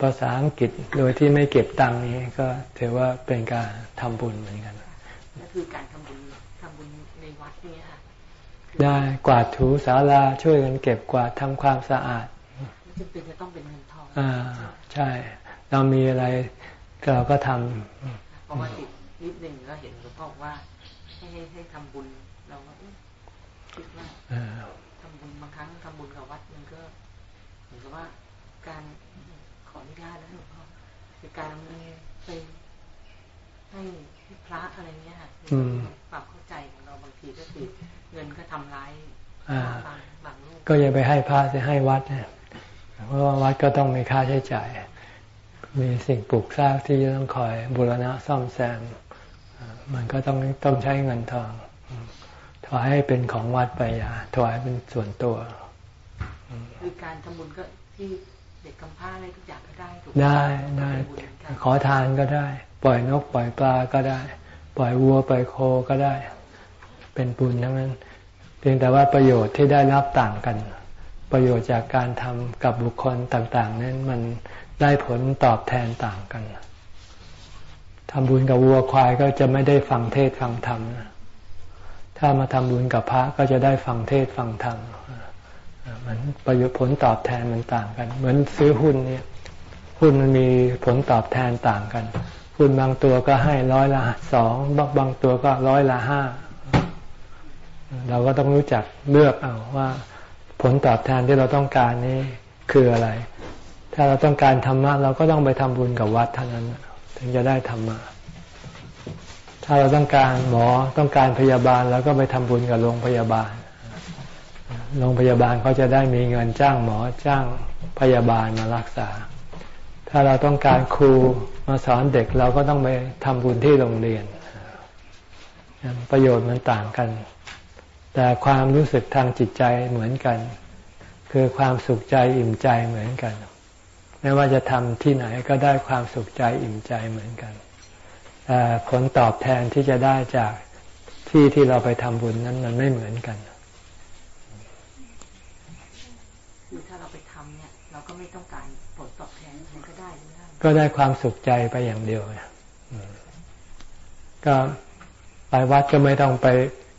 A: ภาษาอังกฤษโดยที่ไม่เก็บตังค์นี้ก็ถือว่าเป็นการทำบุญเหมือนกัน
B: ก็คือการทำบุญทำบุญในวัดนี่ค่ะ
A: ได้กวาดถูศาลาช่วยกันเก็บกวาดทำความสะอาด
B: จำเป็นจะต้องเป็นเงินทอง
A: อ่าใช่ เรามีอะไรเราก็ทำ
B: เพราะว่าติดนิดหนึ่งก็เห็นหลวงพ่อว่าให้ให้ทำบุญเราก็คิดว่าทำบุญบางครั้งทำบุญกับวัดมันก็เหมือนกับว่าการขออนุญาตนะหลวงพ่อคือการไปให้พระอะไรเงี้ยค่ะความเข้าใจของเราบางทีก็คือ เงินก็ทำร้ายบางบางลูก
A: ก็อย่าไปให้พระจะให้วัดเนี่ยเพราะว่าวัดก็ต้องมีค่าใช้จ่าย มีสิ่งปลูกสร้างที่จะต้องคอยบูรณะซ่อมแซมมันก็ต้องต้องใช้เงินทองถวายให้เป็นของวัดไปอย่าถวายเป็นส่วนตัว
B: คือการทำบุญก็ที่เด็กกำพร้าอะไรทุกอย่างก็ได้ถูก
A: ได้ได้ขอทานก็ได้ ปล่อยนกปล่อยปลาก็ได้ ปล่อยวัวปล่อยโคก็ได้ เป็นบุญทั้งนั้น เพียงแต่ว่าประโยชน์ที่ได้รับต่างกัน ประโยชน์จากการทำกับบุคคลต่าง ๆ นั้นมันได้ผลตอบแทนต่างกันทำบุญกับวัวควายก็จะไม่ได้ฟังเทศฟังธรรมนะถ้ามาทำบุญกับพระก็จะได้ฟังเทศฟังธรรมมันประโยชน์ผลตอบแทนมันต่างกัน เหมือนซื้อหุ้นเนี่ย หุ้นมันมีผลตอบแทนต่างกันหุ้นบางตัวก็ให้ร้อยละสองบางบางตัวก็ร้อยละห้า เราก็ต้องรู้จักเลือกเอาว่าผลตอบแทนที่เราต้องการนี้คืออะไร ถ้าเราต้องการธรรมะเราก็ต้องไปทำบุญกับวัดเท่านั้น ถึงจะได้ธรรมะ ถ้าเราต้องการหมอต้องการพยาบาลแล้วก็ไปทำบุญกับโรงพยาบาล โรงพยาบาลเขาจะได้มีเงินจ้างหมอจ้างพยาบาลมารักษา ถ้าเราต้องการครูมาสอนเด็กเราก็ต้องไปทำบุญที่โรงเรียน ประโยชน์มันต่างกัน แต่ความรู้สึกทางจิตใจเหมือนกัน คือความสุขใจอิ่มใจเหมือนกัน ไม่ว่าจะทำที่ไหนก็ได้ความสุขใจอิ่มใจเหมือนกันแต่ผลตอบแทนที่จะได้จากที่ที่เราไปทำบุญนั้นมันไม่เหมือนกัน
B: คือถ้าเราไปทำเนี่ยเราก็ไม่ต้องการผลตอบแทนมันก็ได้
A: ก็ได้ความสุขใจไปอย่างเดียวก็ไปวัดก็ไม่ต้องไป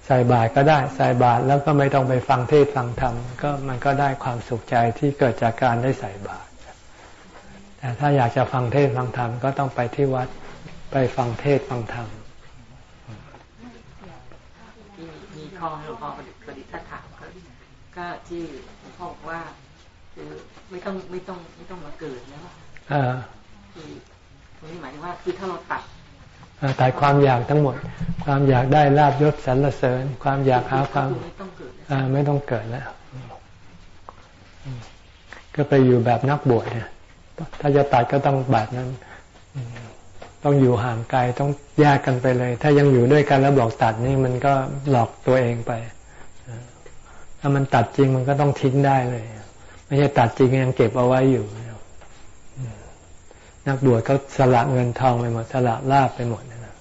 A: ใส่บาตรก็ได้ใส่บาตรแล้วก็ไม่ต้องไปฟังเทศฟังธรรมก็มันก็ได้ความสุขใจที่เกิดจากการได้ใส่บาตรแต่ถ้าอยากจะฟังเทศฟังธรรมก็ต้องไปที่วัดไปฟังเทศฟังธรรม
B: มีข้อหลวงพ่อประดิษฐ์ถามก็ที่หลวงพ่อบอกว่าคือไม่ต้องไม่ต้องไม่ต้องมาเกิดแล้วคือตรงนี้หมายถึงว่าคือถ้าเราตัด
A: ตัดความอยากทั้งหมด ความอยากได้ลาบยศสรรเสริญ ความอยากหาความไม่ต้องเกิดไม่ต้องเกิดแล้วก็ไปอยู่แบบนักบวชเนี่ยถ้าจะตัดก็ต้องแบบนั้น ต้องอยู่ห่างไกลต้องแยกกันไปเลย ถ้ายังอยู่ด้วยกันแล้วบอกตัดนี่มันก็หลอกตัวเองไปถ้ามันตัดจริงมันก็ต้องทิ้งได้เลย ไม่ใช่ตัดจริงยังเก็บเอาไว้อยู่ นักบวชเขาสละเงินทองไปหมด สละลาบไปหมดนะ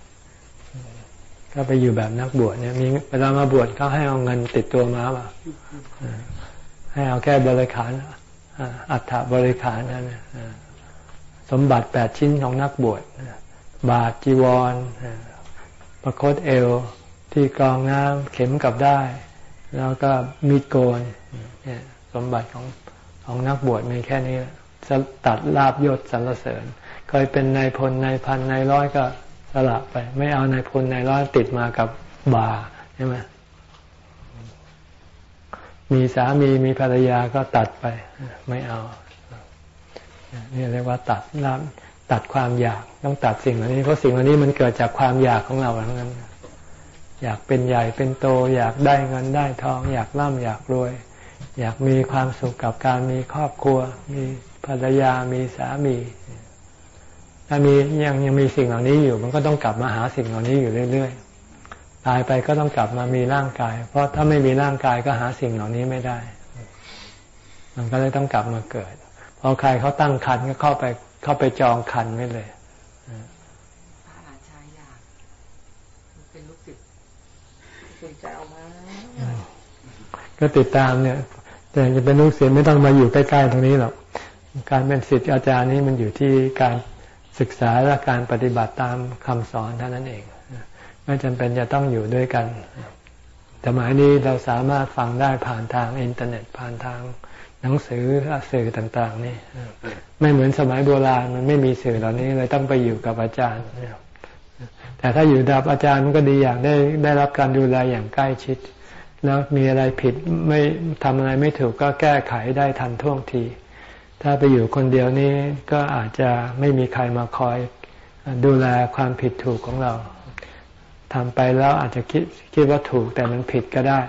A: ก็ไปอยู่แบบนักบวชเนี่ย มีเวลามาบวชเขาให้เอาเงินติดตัวมาป่ะให้เอาแค่บริขารอัฐบริขารนั่นสมบัติแปดชิ้นของนักบวชบาทจีวรประคตเอวที่กรองน้ำเข็มกับได้ แล้วก็มีดโกนเนี่ยสมบัติของของนักบวชมีแค่นี้ละ ตัดลาบยศสรรเสริญ เคยเป็นนายพลนายพันนายร้อยก็สละไป ไม่เอานายพลนายร้อยติดมากับบาใช่ไหมมีสามีมีภรรยาก็ตัดไป ไม่เอานี่เรียกว่าตัดลาบตัดความอยากต้องตัดสิ่งเหล่านี้เพราะสิ่งเหล่านี้มันเกิดจากความอยากของเราทั้งนั้น อยากเป็นใหญ่เป็นโต อยากได้เงินได้ทอง อยากร่ำอยากรวย อยากมีความสุขกับการมีครอบครัว มี ภรรยามีสามี ถ้ามียังยังมีสิ่งเหล่านี้อยู่ มันก็ต้องกลับมาหาสิ่งเหล่านี้อยู่เรื่อยๆ ตายไปก็ต้องกลับมามีร่างกาย เพราะถ้าไม่มีร่างกายก็หาสิ่งเหล่านี้ไม่ได้ มันก็เลยต้องกลับมาเกิด พอใครเขาตั้งคันก็เข้าไปเข้าไปจองคันไว้เลยพ
B: ระราชายาเป็นลูกศิษย์สนใจเอามา
A: ก็ติดตามเนี่ย แต่จะเป็นลูกศิษย์ไม่ต้องมาอยู่ใกล้ ๆ ตรงนี้หรอก การเป็นศิษย์อาจารย์นี้มันอยู่ที่การศึกษาและการปฏิบัติตามคำสอนเท่านั้นเอง ไม่จำเป็นจะต้องอยู่ด้วยกันสมัยนี้เราสามารถฟังได้ผ่านทางอินเทอร์เน็ตผ่านทางหนังสือสื่อต่าง ๆ นี่ไม่เหมือนสมัยโบราณมันไม่มีสื่อเหล่านี้เลยต้องไปอยู่กับอาจารย์แต่ถ้าอยู่ดับอาจารย์มันก็ดีอย่างได้ได้รับการดูแลอย่างใกล้ชิด แล้วมีอะไรผิดไม่ทำอะไรไม่ถูกก็แก้ไขได้ทันท่วงที ถ้าไปอยู่คนเดียวนี้ก็อาจจะไม่มีใครมาคอยดูแลความผิดถูกของเราทำไปแล้วอาจจะคิดคิดว่าถูกแต่มันผิดก็ได้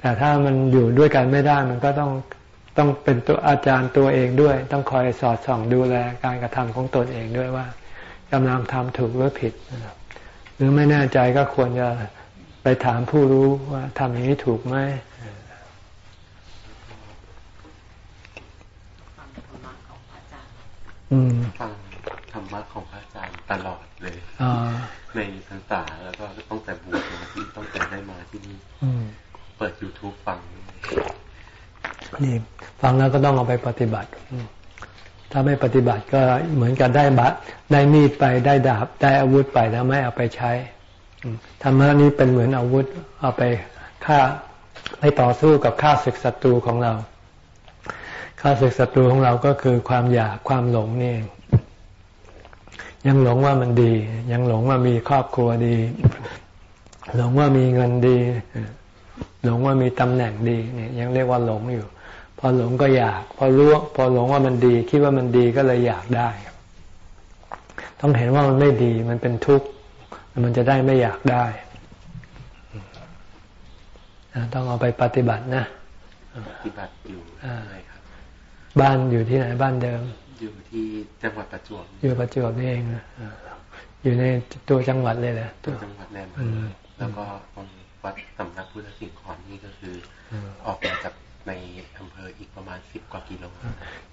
A: แต่ถ้ามันอยู่ด้วยกันไม่ได้มันก็ต้องต้องเป็นตัวอาจารย์ตัวเองด้วย ต้องคอยสอดส่องดูแลการกระทำของตนเองด้วยว่ากำลังทำถูกหรือผิด หรือไม่แน่ใจก็ควรจะไปถามผู้รู้ว่าทำอย่างนี้ถูกไหม
D: ฟังธรรมะของพระอาจารย์ตลอดเลยในพรรษาแล้วก็ต้องแต่บวชที่ต้องแต่ได้มาที่นี่เปิด youtube ฟัง
A: นี่ฟังแล้วก็ต้องเอาไปปฏิบัติ ถ้าไม่ปฏิบัติก็เหมือนกับได้บัตได้มีดไปได้ดาบได้อาวุธไปแล้วไม่เอาไปใช้ธรรมะนี้เป็นเหมือนอาวุธ เอาไปฆ่าไปต่อสู้กับฆ่าศึกศัตรูของเรา ฆ่าศึกศัตรูของเราก็คือความอยากความหลงนี่เองยังหลงว่ามันดี ยังหลงว่ามีครอบครัวดี หลงว่ามีเงินดี หลงว่ามีตำแหน่งดีเนี่ยยังเรียกว่าหลงอยู่ พอหลงก็อยาก พอรู้พอหลงว่ามันดี คิดว่ามันดีก็เลยอยากได้ ต้องเห็นว่ามันไม่ดีมันเป็นทุกข์มันจะได้ไม่อยากได้ต้องเอาไปปฏิบัตินะ
D: ปฏิบัติอยู่อะไรครั บ
A: บ้านอยู่ที่ไหนบ้านเดิม
D: อยู่ที่จังหวัดประจวบ
A: อยู่ประจวบนี่เองอยู่ในตัวจังหวัดเลยแหละ
D: ตัวจังหวัดแน่แล้วก็ตรงวัดสำนักพุทธสิงห์ขอนนี่ก็คือออกมาจากในอำเภออีกประมาณสิบกว่ากิโล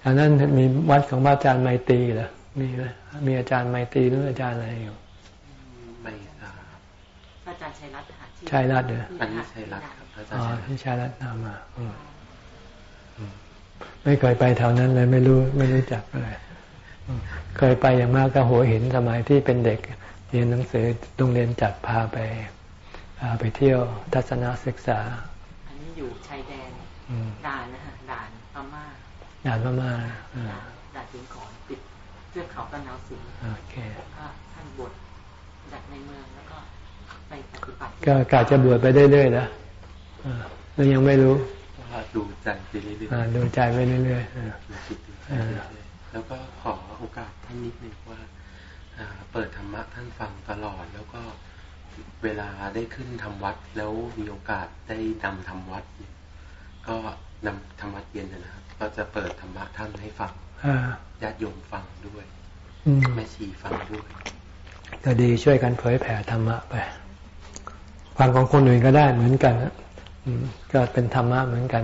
A: ทางนั้นมีวัดของอาจารย์ไมตรีเหรอมีไหมมีอาจารย์ไมตรีหรืออาจารย์อะไรอยู่
D: ไม่ทราบ
B: อาจารย์ชัยรัตน์
A: ชัยรัตน์เหรอ
D: อันนี้ชัยรัตน์ครับอาจารย์อ๋อ
A: ที่ชัยรัตน์นำมา ไม่เคยไปแถวนั้นเลยไม่รู้ไม่รู้จักอะไรเคยไปอย่างมากก็หัวเห็นสมัยที่เป็นเด็กเรียนหนังสือโรงเรียนจัดพาไปพาไปเที่ยวทัศนศึกษา
B: อันนี้อยู่ชายแดนด่านนะฮะด่านพม่า
A: ด่านพม่า
B: ด่านสิงขอนติดเทือกเขาตะนาวสิงโอเคก็ท่านบวชจากในเมืองแล้วก็ไปปฏิบัติ
A: ก็กาจะบวชไปเรื่อยๆนะเรายังไม่รู้
D: ดูใจไปเรื่อย
A: ๆดูใจไปเรื่อย
D: ๆแล้วก็ขอโอกาสท่านนิดนึงว่าเปิดธรรมะท่านฟังตลอด แล้วก็เวลาได้ขึ้นทำวัด แล้วมีโอกาสได้นำทำวัด ก็นำธรรมะเย็นนะครับ ก็จะเปิดธรรมะท่านให้ฟังญาติโยมฟังด้วยแม่ชีฟังด้วย
A: ก็ดีช่วยกันเผยแผ่ธรรมะไป ฟังของคนอื่นก็ได้เหมือนกัน ก็เป็นธรรมะเหมือนกัน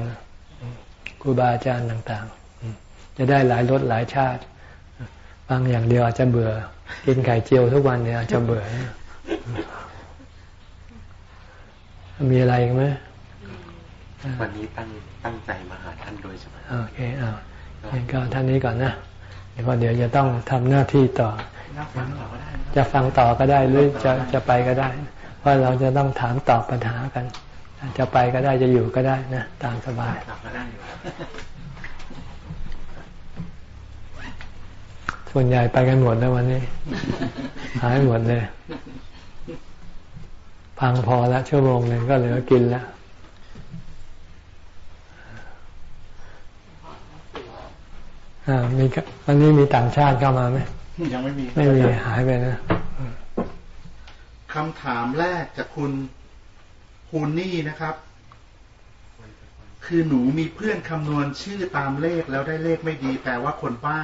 A: ครูบาอาจารย์ต่างๆ จะได้หลายรสหลายชาติบางอย่างเดียวอาจจะเบื่อ กินไข่เจียวทุกวันเนี่ยอาจจะเบื่อ มีอะไรไหม
D: วันนี้ตั้งตั้งใจมาหาท่านโดยเฉพาะ
A: โอเคเอาก็ท่านนี้ก่อนนะเดี๋ยวเดี๋ยวจะต้องทำหน้าที่ต่อ จะฟังต่อก็ได้หรือจะจะไปก็ได้ เพราะเราจะต้องถามตอบปัญหากัน จะไปก็ได้จะอยู่ก็ได้นะตามสบายส่วนใหญ่ไปกันหมดแล้ววันนี้ หายหมดเลย พังพอแล้วชั่วโมงหนึ่งก็เหลือกินแล้วอ่ามีวันนี้มีต่างชาติเข้ามาไหม
C: ยังไม่มี
A: ไม่มีหายไปนะ
C: คำถามแรกจากคุณ คูนี่นะครับ คือหนูมีเพื่อนคำนวณชื่อตามเลขแล้วได้เลขไม่ดี แปลว่าคนบ้า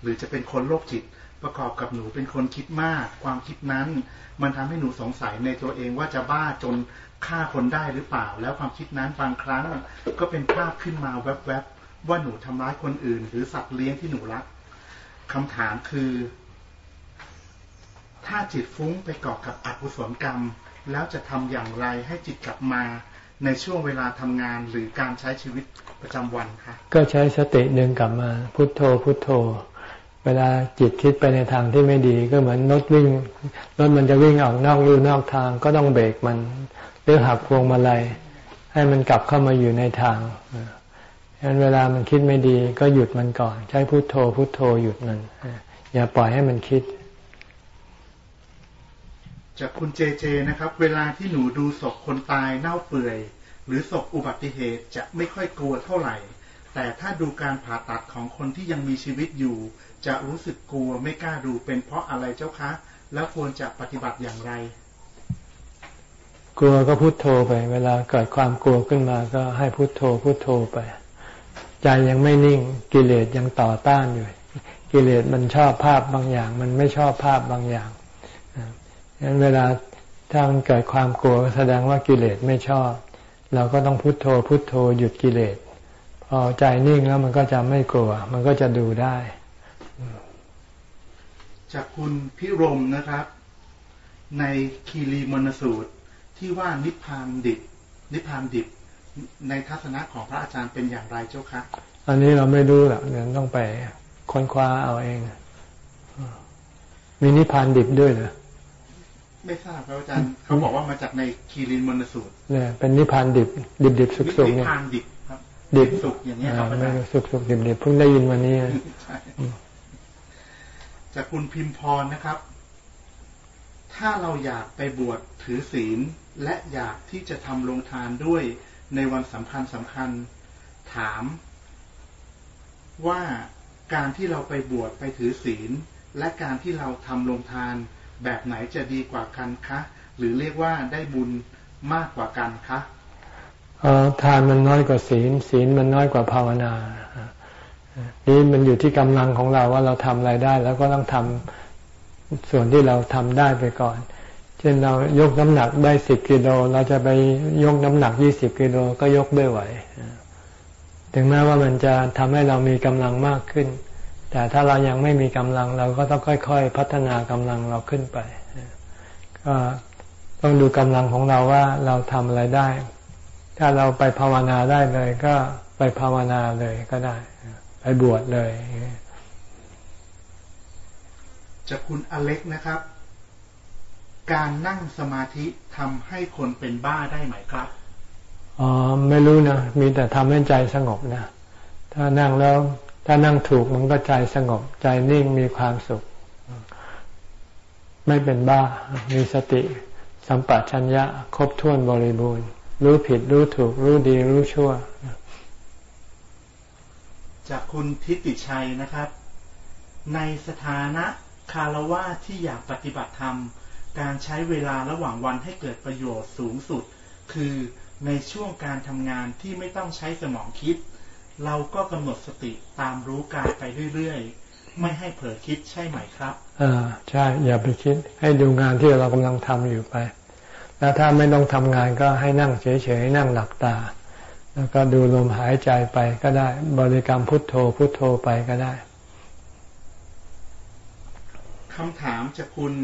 C: หรือจะเป็นคนโรคจิต ประกอบกับหนูเป็นคนคิดมาก ความคิดนั้น มันทำให้หนูสงสัยในตัวเองว่าจะบ้าจนฆ่าคนได้หรือเปล่า แล้วความคิดนั้นบางครั้งก็เป็นภาพขึ้นมาแวบๆว่าหนูทำร้ายคนอื่น หรือสัตว์เลี้ยงที่หนูรักคำถามคือ ถ้าจิตฟุ้งไปเกาะกับอกุศลกรรม แล้วจะทำอย่างไรให้จิตกลับมาในช่วงเวลาทำงานหรือการใช้ชีวิตประจำวันคะ
A: ก็ใช้สติหนึ่งกลับมาพุทโธพุทโธ เวลาจิตคิดไปในทางที่ไม่ดีก็เหมือนรถวิ่งรถมันจะวิ่งออกนอกลู่นอกทางก็ต้องเบรกมันหรือหักพวงมาลัยให้มันกลับเข้ามาอยู่ในทางฉะนั้นเวลามันคิดไม่ดี ก็หยุดมันก่อน ใช้พุทโธพุทโธหยุดมันอย่าปล่อยให้มันคิด
C: จากคุณเจเจนะครับ เวลาที่หนูดูศพคนตายเน่าเปื่อย หรือศพอุบัติเหตุจะไม่ค่อยกลัวเท่าไหร่ แต่ถ้าดูการผ่าตัดของคนที่ยังมีชีวิตอยู่ จะรู้สึกกลัวไม่กล้าดูเป็นเพราะอะไรเจ้าคะ แล้วควรจะปฏิบัติอย่างไร
A: กลัวก็พุโทโธไป เวลาเกิดความกลัวขึ้นมาก็ให้พุโทโธพุโทโธไป ใจยังไม่นิ่งกิเลสยังต่อต้านอยู่กิเลสมันชอบภาพบางอย่าง มันไม่ชอบภาพบางอย่าง ฉะนั้นเวลาถ้ามันเกิดความกลัวแสดงว่ากิเลสไม่ชอบ เราก็ต้องพุโทโธพุโทโธหยุดกิเลสพอใจนิ่งแล้วมันก็จะไม่กลัว มันก็จะดูได้
C: จากคุณพิรมนะครับ ในคีรีมนสูตรที่ว่านิพพานดิบ นิพพานดิบ ในทัศนะของพระอาจารย์เป็นอย่างไรเจ้าคะ
A: อันนี้เราไม่รู้หรอกเดี๋ยวต้องไปค้นคว้าเอาเอง มีนิพพานดิบด้วยเหรอ
C: ไม่ทราบครับอาจารย์เขาบอกว่ามาจากในคีรินมนสูตร
A: เนี่ยเป็นนิพพานดิบดิบดิบสุกสุก
C: เนี่ยนิพพานดิบครับ
A: ดิบ
C: สุกอย่างนี้ครับ
A: ไม่สุกสุกดิบดิบเพิ่งได้ยินวันนี้
C: จากคุณพิมพรนะครับ ถ้าเราอยากไปบวชถือศีลและอยากที่จะทำลงทานด้วยในวันสำคัญสำคัญถาม ว่าการที่เราไปบวชไปถือศีล และการที่เราทำลงทาน แบบไหนจะดีกว่ากันคะ หรือเรียกว่าได้บุญมากกว่ากันคะ
A: ทานมันน้อยกว่าศีล ศีลมันน้อยกว่าภาวนานี่มันอยู่ที่กำลังของเราว่าเราทำอะไรได้ แล้วก็ต้องทำส่วนที่เราทำได้ไปก่อน เช่นเรายกน้ำหนักได้สิบกิโลเราจะไปยกน้ำหนักยี่สิบกิโลก็ยกไม่ไหว ถึงแม้ว่ามันจะทำให้เรามีกำลังมากขึ้น แต่ถ้าเรายังไม่มีกำลังเราก็ต้องค่อย ๆ พัฒนากำลังเราขึ้นไป ก็ต้องดูกำลังของเราว่าเราทำอะไรได้ ถ้าเราไปภาวนาได้เลย ก็ไปภาวนาเลยก็ได้ ไปบวชเลย
C: จะคุณอเล็กนะครับ การนั่งสมาธิทำให้คนเป็นบ้าได้ไหมครับ
A: อ๋อไม่รู้นะ มีแต่ทำให้ใจสงบนะ ถ้านั่งแล้ว ถ้านั่งถูกมันก็ใจสงบ ใจนิ่งมีความสุข ไม่เป็นบ้า มีสติ สัมปชัญญะครบถ้วนบริบูรณ์รู้ผิดรู้ถูก รู้ดีรู้ชั่ว
C: จากคุณทิติชัยนะครับ ในสถานะคารวะที่อยากปฏิบัติธรรม การใช้เวลาระหว่างวันให้เกิดประโยชน์สูงสุด คือในช่วงการทำงานที่ไม่ต้องใช้สมองคิด เราก็กำหนดสติตามรู้กายไปเรื่อยๆ ไม่ให้เผลอคิดใช่ไหมครับ
A: อ่าใช่ อย่าไปคิด ให้ดูงานที่เรากำลังทำอยู่ไป แล้วถ้าไม่ต้องทำงานก็ให้นั่งเฉยๆนั่งหลับตา แล้วก็ดูลมหายใจไปก็ได้ บริกรรมพุทโธพุทโธไปก็ได้
C: คำถามจากคุณ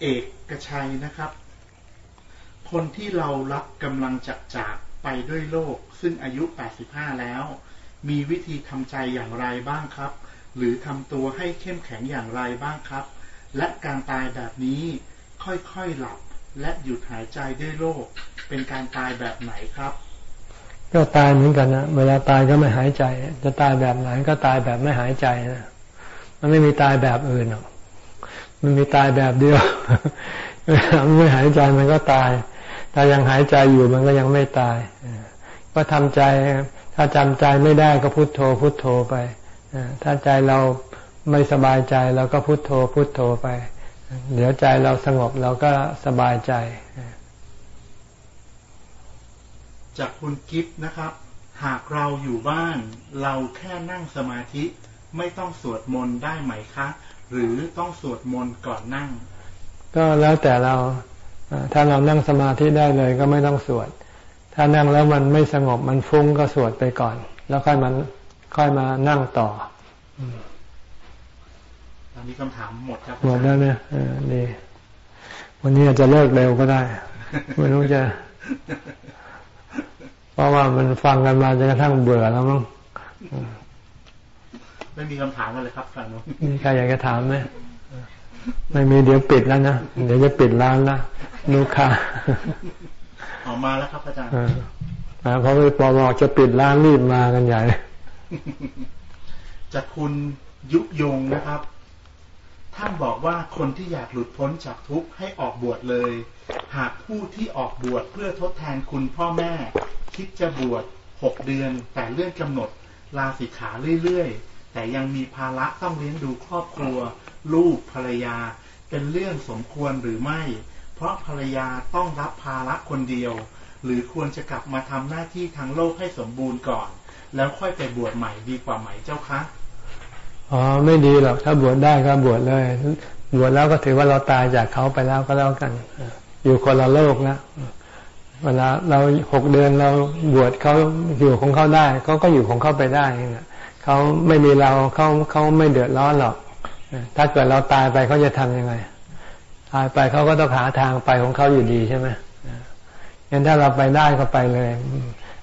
C: เอกกชัยนะครับ คนที่เรารับกำลังจักจาก ไปด้วยโลก ซึ่งอายุ 85 แล้ว มีวิธีทำใจอย่างไรบ้างครับ หรือทำตัวให้เข้มแข็งอย่างไรบ้างครับ และการตายแบบนี้ค่อยๆหลับและหยุดหายใจด้วยโรคเป็นการตายแบบไหนครับ
A: ก็ตายเหมือนกันนะเวลาตายก็ไม่หายใจ จะตายแบบไหนก็ตายแบบไม่หายใจนะมันไม่มีตายแบบอื่นหรอกมันมีตายแบบเดียวไม่หายใจมันก็ตาย ถ้ายังหายใจอยู่มันก็ยังไม่ตาย ก็ทำใจ ถ้าจำใจไม่ได้ก็พุโทโธ พุโทโธไป ถ้าใจเราไม่สบายใจเราก็พุโทโธ พุโทโธไป เดี๋ยวใจเราสงบเราก็สบายใจ
C: จากคุณกิฟนะครับ หากเราอยู่บ้านเราแค่นั่งสมาธิไม่ต้องสวดมนต์ได้ไหมคะ หรือต้องสวดมนต์ก่อนนั่ง
A: ก็แล้วแต่เรา ถ้าเรานั่งสมาธิได้เลยก็ไม่ต้องสวด ถ้านั่งแล้วมันไม่สงบมันฟุ้งก็สวดไปก่อน แล้วค่อยมันค่อยมานั่งต่อ
C: ตอนนี้คำถามหมดครับ
A: หมดแล้วเนี่ยนี่วันนี้อาจจะเลิกเร็วก็ได้ไม่รู้จะ เพราะว่ามันฟังกันมาจนกระทั่งเบื่อแล้วมั้ง
C: ไม่มีคำถามอะไรครับฝั่งนู้น
A: มีใครอยากจะถามไหม ไม่มีเดี๋ยวปิดแล้วนะ เดี๋ยวจะปิดร้านละลูกค้า
C: ออกมาแล้วครับอาจารย์
A: เพราะไปปอบอกจะปิดร้านรีบมากันใหญ่
C: จากคุณยุยงนะครับ ท่านบอกว่าคนที่อยากหลุดพ้นจากทุกข์ให้ออกบวชเลย หากผู้ที่ออกบวชเพื่อทดแทนคุณพ่อแม่ คิดจะบวชหกเดือน แต่เลื่อนกำหนดลาสิกขาเรื่อยๆ แต่ยังมีภาระต้องเลี้ยงดูครอบครัว ลูกภรรยา เป็นเรื่องสมควรหรือไม่ เพราะภรรยาต้องรับภาระคนเดียว หรือควรจะกลับมาทำหน้าที่ทางโลกให้สมบูรณ์ก่อน แล้วค่อยไปบวชใหม่ดีกว่าไหมเจ้าคะ
A: อ๋อไม่ดีหรอกถ้าบวชได้ก็บวชเลยบวชแล้วก็ถือว่าเราตายจากเขาไปแล้วก็แล้วกัน อยู่คนละโลกนะเวลาเราหกเดือนเราบวชเขาอยู่ของเขาได้เขาก็อยู่ของเขาไปได้นะเขาไม่มีเราเขาเขาไม่เดือดร้อนหรอก ถ้าเกิดเราตายไปเขาจะทํำยังไง ตายไปเขาก็ต้องหาทางไปของเขาอยู่ดีใช่ไหมงั้นถ้าเราไปได้ก็ไปเลย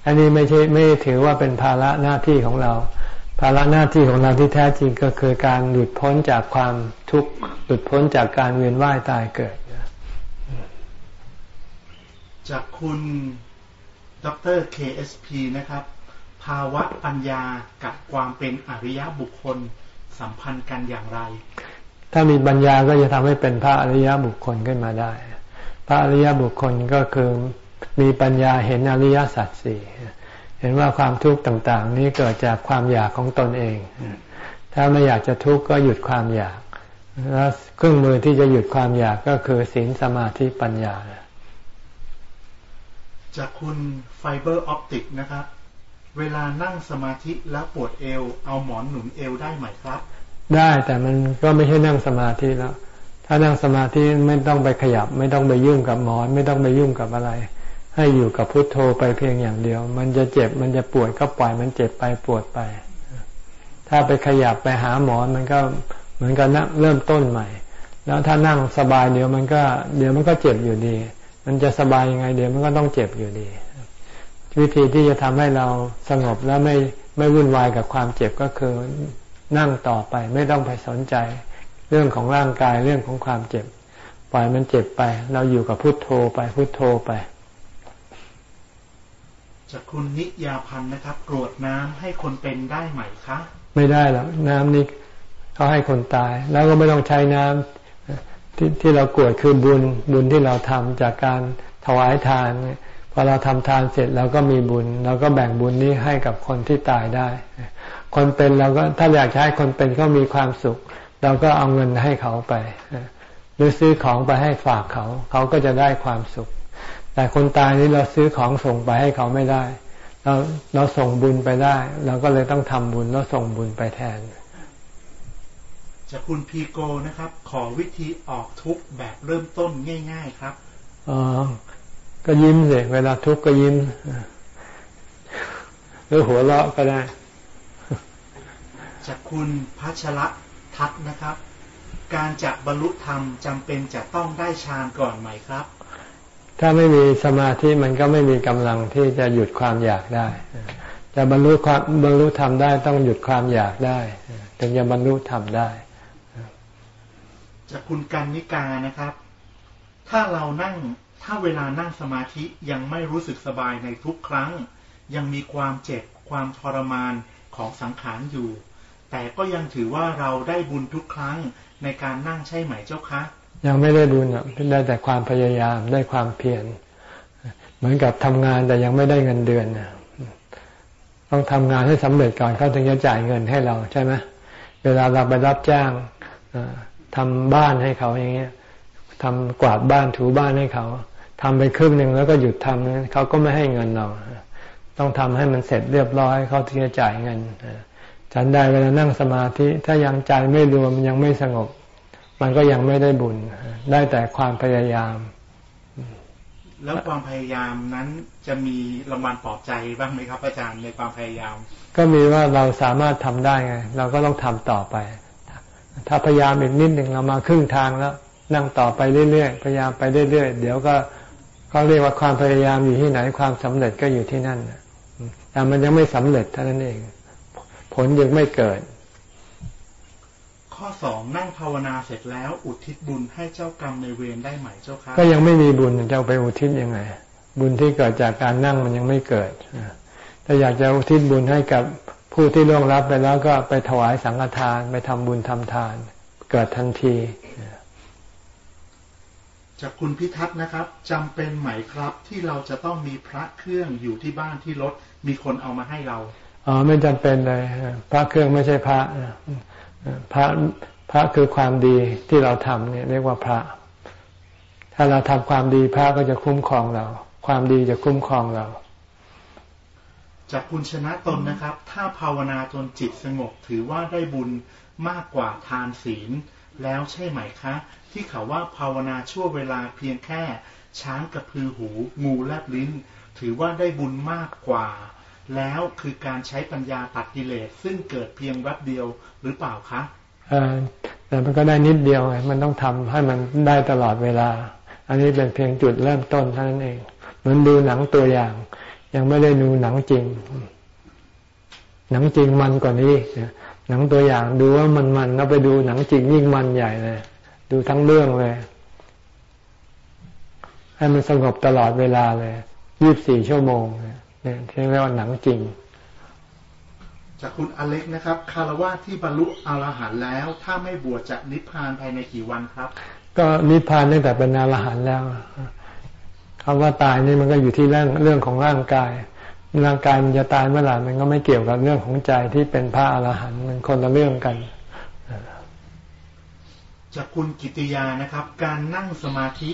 A: อันนี้ไม่ใช่ไม่ถือว่าเป็นภาระหน้าที่ของเรา ภาระหน้าที่ของเราที่แท้จริงก็คือการหลุดพ้นจากความทุกข์หลุดพ้นจากการเวียนว่ายตายเกิด
C: จากคุณดร KSP นะครับ ภาวะปัญญากับความเป็นอริยบุคคล สัมพันธ์กันอย่างไร
A: ถ้ามีปัญญาก็จะทำให้เป็นพระอริยบุคคลขึ้นมาได้ พระอริยบุคคลก็คือมีปัญญาเห็นอริยสัจสี่เห็นว่าความทุกข์ต่าง ๆ นี้เกิดจากความอยากของตนเอง ถ้าไม่อยากจะทุกข์ก็หยุดความอยาก แล้วเครื่องมือที่จะหยุดความอยากก็คือศีลสมาธิปัญญา
C: จากคุณไฟเบอร์ออปติกนะครับ เวลานั่งสมาธิแล้วปวดเอว เอาหมอนหนุนเอวได้ไหมครับ
A: ได้แต่มันก็ไม่ใช่นั่งสมาธิแล้ว ถ้านั่งสมาธิไม่ต้องไปขยับ ไม่ต้องไปยุ่งกับหมอน ไม่ต้องไปยุ่งกับอะไร ให้อยู่กับพุทโธไปเพียงอย่างเดียว มันจะเจ็บมันจะปวดก็ปล่อยมันเจ็บไปปวดไป ถ้าไปขยับไปหาหมอนมันก็เหมือนกับนั่งเริ่มต้นใหม่ แล้วถ้านั่งสบายเดี๋ยวมันก็ เดี๋ยวมันก็เจ็บอยู่ดี มันจะสบายยังไง เดี๋ยวมันก็ต้องเจ็บอยู่ดี วิธีที่จะทำให้เราสงบแล้วไม่ไม่วุ่นวายกับความเจ็บก็คือนั่งต่อไปไม่ต้องไปสนใจ เรื่องของร่างกายเรื่องของความเจ็บ ปล่อยมันเจ็บไป เราอยู่กับพุโทโธไปพุโทโธไป
C: จากคุณนิยาพันธ์นะครับกรวดน้ำให้คนเป็นได้ไหมคะ
A: ไม่ได้หรอกน้ำนี้เขาให้คนตาย แล้วก็ไม่ต้องใช้น้ำที่ที่เรากวดคือบุญบุญที่เราทำจากการถวายทานพ อเราทำทานเสร็จเราก็มีบุญเราก็แบ่งบุญนี้ให้กับคนที่ตายได้ คนเป็นเราก็ถ้าอยากให้คนเป็นก็มีความสุข เราก็เอาเงินให้เขาไป หรือซื้อของไปให้ฝากเขา เขาก็จะได้ความสุข แต่คนตายนี้เราซื้อของส่งไปให้เขาไม่ได้ เราเราส่งบุญไปได้ เราก็เลยต้องทำบุญแล้วส่งบุญไปแทน
C: จากคุณพีโกนะครับ ขอวิธีออกทุกแบบเริ่มต้นง่าย ๆ ครับ
A: อ๋อ ก็ยิ้มสิเวลาทุกข์ก็ยิ้มหรือหัวเราะก็ได้
C: จากคุณพัชระทัศนะครับ การจะบรรลุธรรมจำเป็นจะต้องได้ฌานก่อนไหมครับ
A: ถ้าไม่มีสมาธิมันก็ไม่มีกำลังที่จะหยุดความอยากได้ จะบรรลุความบรรลุธรรมได้ต้องหยุดความอยากได้ ถึงจะบรรลุธรรมได้
C: จากคุณกันนิกานะครับ ถ้าเรานั่ง ถ้าเวลานั่งสมาธิยังไม่รู้สึกสบายในทุกครั้ง ยังมีความเจ็บความทรมานของสังขารอยู่ แต่ก็ยังถือว่าเราได้บุญทุกครั้งในการนั่งใช่ไหมเจ้าคะ
A: ยังไม่ได้บุญอะได้แต่ความพยายามได้ความเพียรเหมือนกับทำงานแต่ยังไม่ได้เงินเดือนต้องทำงานให้สำเร็จก่อนเขาถึงจะจ่ายเงินให้เราใช่ไหมเวลาเราไปรับจ้างทำบ้านให้เขาอย่างเงี้ยทำกวาดบ้านถูบ้านให้เขา ทำไปครึ่งหนึ่งแล้วก็หยุดทำเขาก็ไม่ให้เงินเรา ต้องทำให้มันเสร็จเรียบร้อยเขาถึงจะจ่ายเงินฉันได้เวลานั่งสมาธิถ้ายังใจไม่รวมยังไม่สงบ มันก็ยังไม่ได้บุญ ได้แต่ความพยายาม
C: แล้วความพยายามนั้นจะมีรางวัลปลอบใจบ้างไหมครับอาจารย์ในความพยายาม
A: ก็มีว่าเราสามารถทำได้ไง เราก็ต้องทำต่อไป ถ้าพยายามอีกนิดหนึ่งเรามาครึ่งทางแล้ว นั่งต่อไปเรื่อยๆพยายามไปเรื่อยๆเดี๋ยวก็ เขาเรียกว่าความพยายามอยู่ที่ไหนความสำเร็จก็อยู่ที่นั่นแต่มันยังไม่สำเร็จเท่านั้นเอง ผลยังไม่เกิด
C: ข้อสองนั่งภาวนาเสร็จแล้ว อุทิศบุญให้เจ้ากรรมในเวรได้ไหมเจ้าค่ะ
A: ก็ยังไม่มีบุญจะไปอุทิศยังไง บุญที่เกิดจากการนั่งมันยังไม่เกิดถ้าอยากจะอุทิศบุญให้กับผู้ที่ล่วงลับไปแล้วก็ไปถวายสังฆทาน ไปทำบุญทำทาน เกิดทันที
C: จากคุณพิทักษ์นะครับจำเป็นไหมครับที่เราจะต้องมีพระเครื่องอยู่ที่บ้านที่รถมีคนเอามาให้เรา
A: อ๋อไม่จำเป็นเลยพระเครื่องไม่ใช่พระพระพระคือความดีที่เราทำเนี่ย เรียกว่าพระ ถ้าเราทำความดีพระก็จะคุ้มครองเรา ความดีจะคุ้มครองเรา
C: จากคุณชนะตนนะครับ ถ้าภาวนาจนจิตสงบถือว่าได้บุญมากกว่าทานศีลแล้วใช่ไหมคะ ที่เขาว่าภาวนาชั่วเวลาเพียงแค่ ช้างกระพือหู งูแลบลิ้น ถือว่าได้บุญมากกว่า แล้วคือการใช้ปัญญาตัดกิเลสซึ่งเกิดเพียงแวบเดียวหรือเปล่าคะ
A: แต่มันก็ได้นิดเดียวไงมันต้องทำให้มันได้ตลอดเวลา อันนี้เป็นเพียงจุดเริ่มต้นเท่านั้นเองเหมือนดูหนังตัวอย่าง ยังไม่ได้ดูหนังจริง หนังจริงมันกว่านี้หนังตัวอย่างดูว่ามันมันแล้วไปดูหนังจริงยิ่งมันใหญ่เลย ดูทั้งเรื่องเลย ให้มันสงบตลอดเวลาเลยยี่บสี่ชั่วโมงเนี่ยเรียกว่าหนังจริง
C: จากคุณอเล็กนะครับ คารวะที่บรรลุอรหันต์แล้ว ถ้าไม่บวชจะนิพพานภายในกี่วันครับ
A: ก็นิพพานตั้งแต่เป็นอรหันต์แล้วคำว่าตายนี่มันก็อยู่ที่เรื่องเรื่องของร่างกายร่างกายมันจะตายเมื่อไหร่มันก็ไม่เกี่ยวกับเรื่องของใจที่เป็นพระอรหันต์มันคนละเรื่องกัน
C: จากคุณกิติยานะครับ การนั่งสมาธิ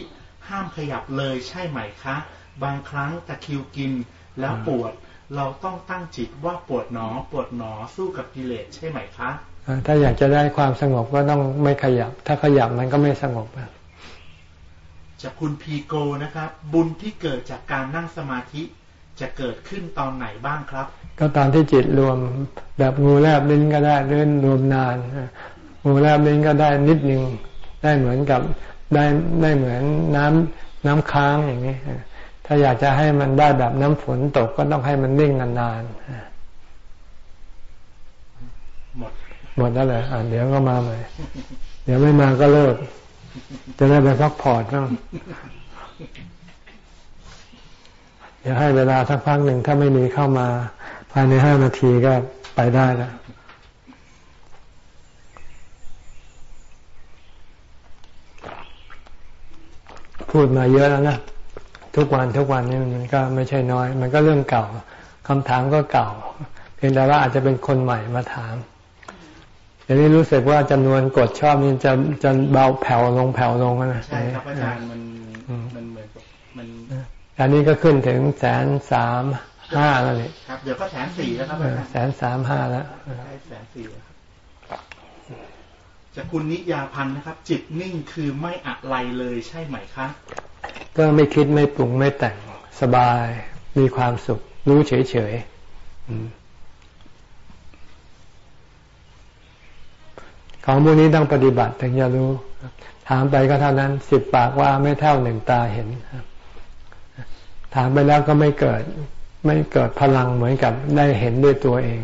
C: ห้ามขยับเลยใช่ไหมคะ บางครั้งตะคิวกินแล้วปวด เราต้องตั้งจิตว่าปวดหนอ ปวดหนอสู้กับกิเลสใช่ไหมคะ
A: ถ้าอยากจะได้ความสงบก็ต้องไม่ขยับ ถ้าขยับมันก็ไม่สงบ
C: จากคุณพีโกนะครับ บุญที่เกิดจากการนั่งสมาธิจะเกิดขึ้นตอนไหนบ้างครับ
A: ก็ตอนที่จิตรวมแบบงูแลบลิ้นก็ได้เลื่อนรวมนาน งูแลบลิ้นก็ได้นิดนึงได้เหมือนกับได้ได้เหมือนน้ำน้ำค้างอย่างนี้ถ้าอยากจะให้มันได้แบบน้ำฝนตกก็ต้องให้มันนิ่งนานๆหมดหมดแล้วเลยอ่าเดี๋ยวก็มาใหม่เดี๋ยวไม่มาก็เลิก จะได้ไปพักผ่อนบ้างเดี๋ยวให้เวลาสักพักหนึ่งถ้าไม่มีเข้ามา ภายในห้านาทีก็ไปได้แล้ว พูดมาเยอะแล้วนะทุกวันทุกวันนี้มันก็ไม่ใช่น้อย มันก็เรื่องเก่าคำถามก็เก่า เพียงแต่ว่าอาจจะเป็นคนใหม่มาถามเดี๋ยวนี้รู้สึกว่าจำนวนกดชอบนี่จะจะเบาแผ่วลงแผ่วลง
C: นะใช่ครับอาจารย์มันมันเหมือนมัน
A: อันนี้ก็ขึ้นถึงแสนสามห้าแล้วนี่
C: ครับเดี๋ยวก็แสนสี่แล้วครับ
A: แสนสามห้าแล้ว
C: แสนสี่ จะคุณนิยาพันธ์นะครับ จิตนิ่งคือไม่อะไรเลยใช่ไหมคะ
A: ก็ไม่คิดไม่ปรุงไม่แต่งสบายมีความสุข รู้เฉยเฉยของพวกนี้ต้องปฏิบัติถึงจะรู้ ถามไปก็เท่านั้นสิบปากว่าไม่เท่าหนึ่งตาเห็นถามไปแล้วก็ไม่เกิด ไม่เกิดพลังเหมือนกับได้เห็นด้วยตัวเอง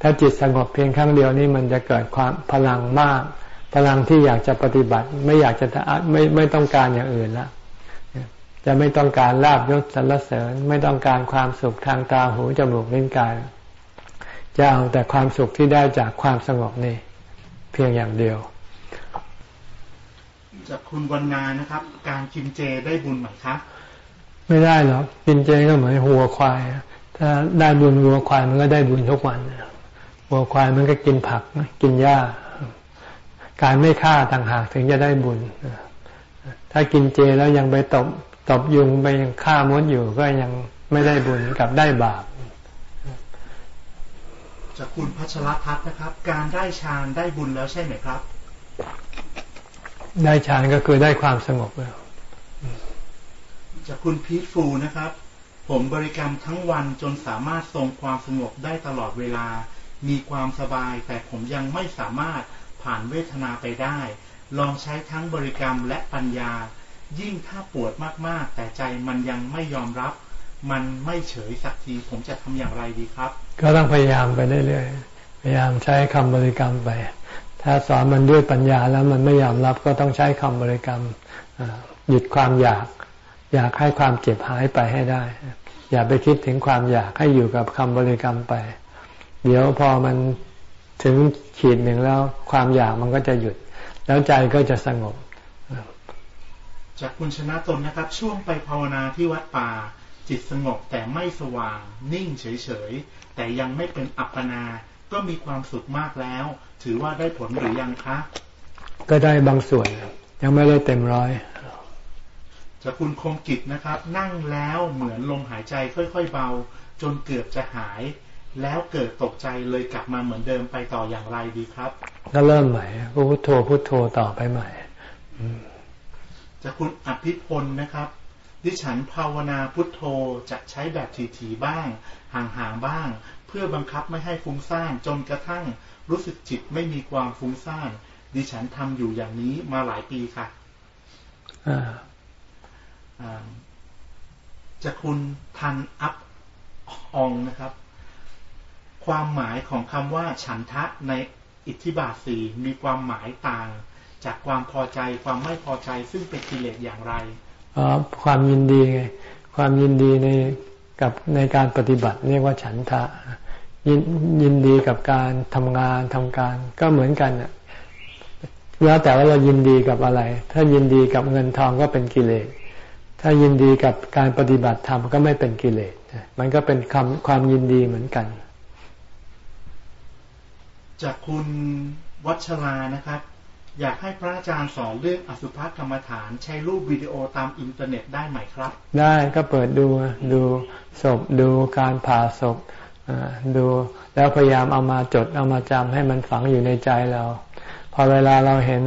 A: ถ้าจิตสงบเพียงครั้งเดียวนี้มันจะเกิดความพลังมาก พลังที่อยากจะปฏิบัติ ไม่อยากจะไม่ไม่ต้องการอย่างอื่นละจะไม่ต้องการลาบยศสรรเสริญ ไม่ต้องการความสุขทางตาหูจมูกลิ้นกายจะเอาแต่ความสุขที่ได้จากความสงบนี่เพียงอย่างเดียว
C: จากคุณวันนานะครับ การกินเจได้บุญไหมครับ
A: ไม่ได้หรอกกินเจก็เหมือนหัวควาย ถ้าได้บุญวัวควายมันก็ได้บุญทุกวัน วัวควายมันก็กินผักกินหญ้า การไม่ฆ่าต่างหากถึงจะได้บุญ ถ้ากินเจแล้วยังไปตบตบยุงไปยังฆ่ามดอยู่ก็ยังไม่ได้บุญกับได้บาป
C: จากคุณพัชรพัฒนะครับ การได้ฌานได้บุญแล้วใช่ไหมครับ
A: ได้ฌานก็คือได้ความสงบแล้ว
C: จากคุณพีทฟูนะครับ ผมบริกรรมทั้งวันจนสามารถทรงความสงบได้ตลอดเวลา มีความสบาย แต่ผมยังไม่สามารถผ่านเวทนาไปได้ ลองใช้ทั้งบริกรรมและปัญญา ยิ่งถ้าปวดมากๆ แต่ใจมันยังไม่ยอมรับ มันไม่เฉยสักที ผมจะทำอย่างไรดีครับ
A: ก็ต้องพยายามไปเรื่อยๆ พยายามใช้คำบริกรรมไป ถ้าสอนมันด้วยปัญญาแล้วมันไม่ยอมรับก็ต้องใช้คำบริกรรมหยุดความอยาก อยากให้ความเจ็บหายไปให้ได้ อย่าไปคิดถึงความอยากให้อยู่กับคำบริกรรมไป เดี๋ยวพอมันถึงขีดหนึ่งแล้ว ความอยากมันก็จะหยุด แล้วใจก็จะสงบ
C: จากคุณชนะตนนะครับ ช่วงไปภาวนาที่วัดป่า จิตสงบแต่ไม่สว่าง นิ่งเฉยๆ แต่ยังไม่เป็นอัปปนาก็มีความสุขมากแล้ว ถือว่าได้ผลหรือยังคะ
A: ก็ได้บางส่วน ยังไม่ได้เต็มร้อย
C: จากคุณคงกิจนะครับ นั่งแล้วเหมือนลมหายใจค่อย ๆ เบา จนเกือบจะหาย แล้วเกิดตกใจเลยกลับมาเหมือนเดิมไปต่ออย่างไรดีครับ
A: ก็เริ่มใหม่พุทโธพุทโธต่อไปใหม่
C: จากคุณอภิพลนะครับ ดิฉันภาวนาพุทโธจะใช้แบบถี่ๆบ้าง ห่างๆบ้าง เพื่อบังคับไม่ให้ฟุ้งซ่านจนกระทั่งรู้สึกจิตไม่มีความฟุ้งซ่านดิฉันทำอยู่อย่างนี้มาหลายปีค่ะจะคุณทันอัพองนะครับ ความหมายของคำว่าฉันทะในอิทธิบาทสี่มีความหมายต่าง จากความพอใจความไม่พอใจซึ่งเป็นกิเลสอย่างไร
A: อ๋อความยินดีไงความยินดีในกับในการปฏิบัติเรียกว่าฉันทะยินยินดีกับการทำงานทำการก็เหมือนกันแล้วแต่ว่าเรายินดีกับอะไร ถ้ายินดีกับเงินทองก็เป็นกิเลส ถ้ายินดีกับการปฏิบัติธรรมก็ไม่เป็นกิเลส มันก็เป็นคำความยินดีเหมือนกัน
C: จากคุณวัชรานะครับ อยากให้พระอาจารย์สอนเรื่องอสุภกรรมฐานใช้รูปวิดีโอตามอินเทอร์เน็ตได้ไหมครับ
A: ได้ก็เปิดดูดูศพดูการผ่าศพดูแล้วพยายามเอามาจดเอามาจำให้มันฝังอยู่ในใจเรา พอเวลาเราเห็น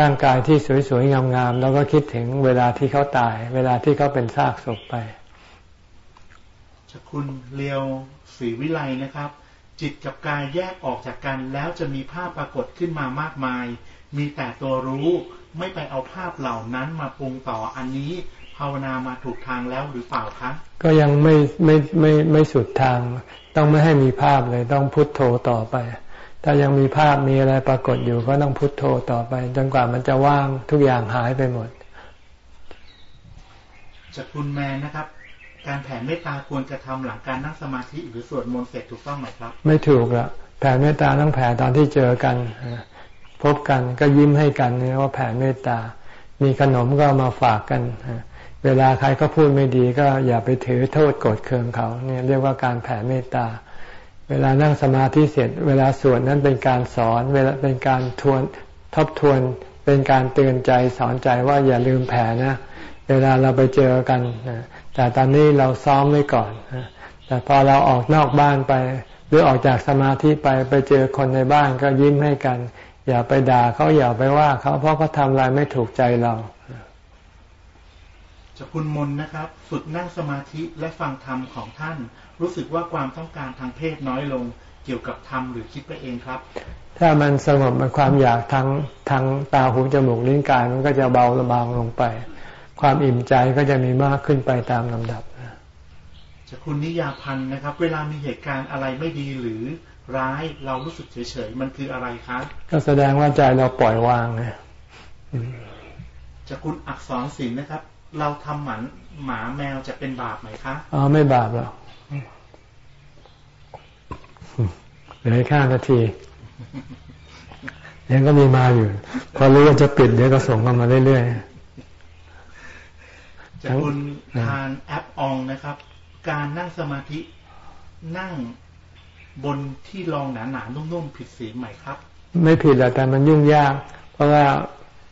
A: ร่างกายที่สวยๆงามๆแล้วก็คิดถึงเวลาที่เขาตาย เวลาที่เขาเป็นซากศพไป
C: จะคุณเลียวศรีวิไลนะครับ จิตกับกายแยกออกจากกัน แล้วจะมีภาพปรากฏขึ้นมามากมาย มีแต่ตัวรู้ไม่ไปเอาภาพเหล่านั้นมาปรุงต่ออันนี้ภาวนามาถูกทางแล้วหรือเปล่าคะ
A: ก็ยังไม่ไม่ไม่ไม่สุดทาง ต้องไม่ให้มีภาพเลยต้องพุทโธต่อไป ถ้ายังมีภาพมีอะไรปรากฏอยู่ก็ต้องพุโทโธต่อไป จนกว่ามันจะว่างทุกอย่างหายไปหมด
C: จากคุณแมนนะครับ การแผ่เมตตาควรจะทำหลังการนั่งสมาธิหรือสวดมนต์เสร็จถูกต้องไหมครับ
A: ไม่ถูกละแผ่เมตตาต้องแผ่ตอนที่เจอกัน พบกันก็ยิ้มให้กันนี่ว่าแผ่เมตตา มีขนมก็มาฝากกันเวลาใครก็พูดไม่ดีก็อย่าไปถือโทษโกรธเคืองเขาเนี่ยเรียกว่าการแผ่เมตตา เวลานั่งสมาธิเสร็จ เวลาสวดนั้นเป็นการสอน เวลาเป็นการทวนทบทวน เป็นการเตือนใจสอนใจว่าอย่าลืมแผ่นะ เวลาเราไปเจอกัน แต่ตอนนี้เราซ้อมไว้ก่อน แต่พอเราออกนอกบ้านไป หรือออกจากสมาธิไปไปเจอคนในบ้านก็ยิ้มให้กัน อย่าไปด่าเขาอย่าไปว่าเขาเพราะเขาทำอะไรไม่ถูกใจเรา
C: จะคุณมนนะครับ ฝึกนั่งสมาธิและฟังธรรมของท่าน รู้สึกว่าความต้องการทางเพศน้อยลงเกี่ยวกับธรรมหรือคิดไปเองครับ
A: ถ้ามันสงบมันความอยากทางทางตาหูจมูกลิ้นกายมันก็จะเบาระบางลงไป ความอิ่มใจก็จะมีมากขึ้นไปตามลำดับ
C: จะคุณนิยาพันธ์นะครับ เวลามีเหตุการณ์อะไรไม่ดีหรือร้ายเรารู้สึกเฉยๆมันคืออะไรครับ
A: ก็แสดงว่าใจเราปล่อยวางไง
C: จะคุณอักษรศิลนะครับ เราทำหมันหมาแมวจะเป็นบาปไหมคะ
A: อ๋อไม่บาปหรอกเหลือข้านาทียังก็มีมาอยู่ พอรู้ว่าจะปิดเดี๋ยวก็ส่งมามาเรื่อย
C: ๆ จะคุณทานแอปอองนะครับ การนั่งสมาธินั่งบนที่รองหนาๆนนุ่มๆผิดศีลไหมครับ
A: ไม่ผิดหรอกแต่มันยุ่งยาก เพราะว่า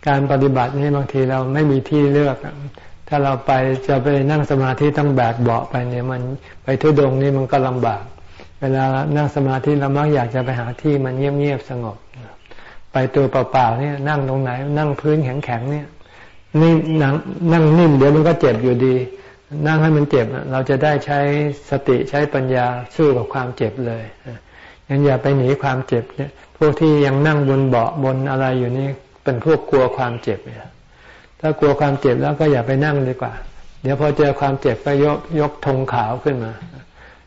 A: การปฏิบัตินี่บางทีเราไม่มีที่เลือก ถ้าเราไปจะไปนั่งสมาธิต้องแบกเบาะไปเนี่ยมันไปทุดงนี่มันก็ลำบาก เวลานั่งสมาธิเรามักอยากจะไปหาที่มันเงียบๆสงบ ไปตัวเปล่าๆเนี่ยนั่งตรงไหน นั่งพื้นแข็งๆเนี่ย นี่นั่งนั่งนิ่มเดี๋ยวมันก็เจ็บอยู่ดี นั่งให้มันเจ็บเราจะได้ใช้สติใช้ปัญญาสู้กับความเจ็บเลยงั้นอย่าไปหนีความเจ็บเนี่ยพวกที่ยังนั่งบนเบาะบนอะไรอยู่นี่เป็นพวกกลัวความเจ็บเนี่ยถ้ากลัวความเจ็บแล้วก็อย่าไปนั่งดีกว่า เดี๋ยวพอเจอความเจ็บก็ยกยกธงขาวขึ้นมา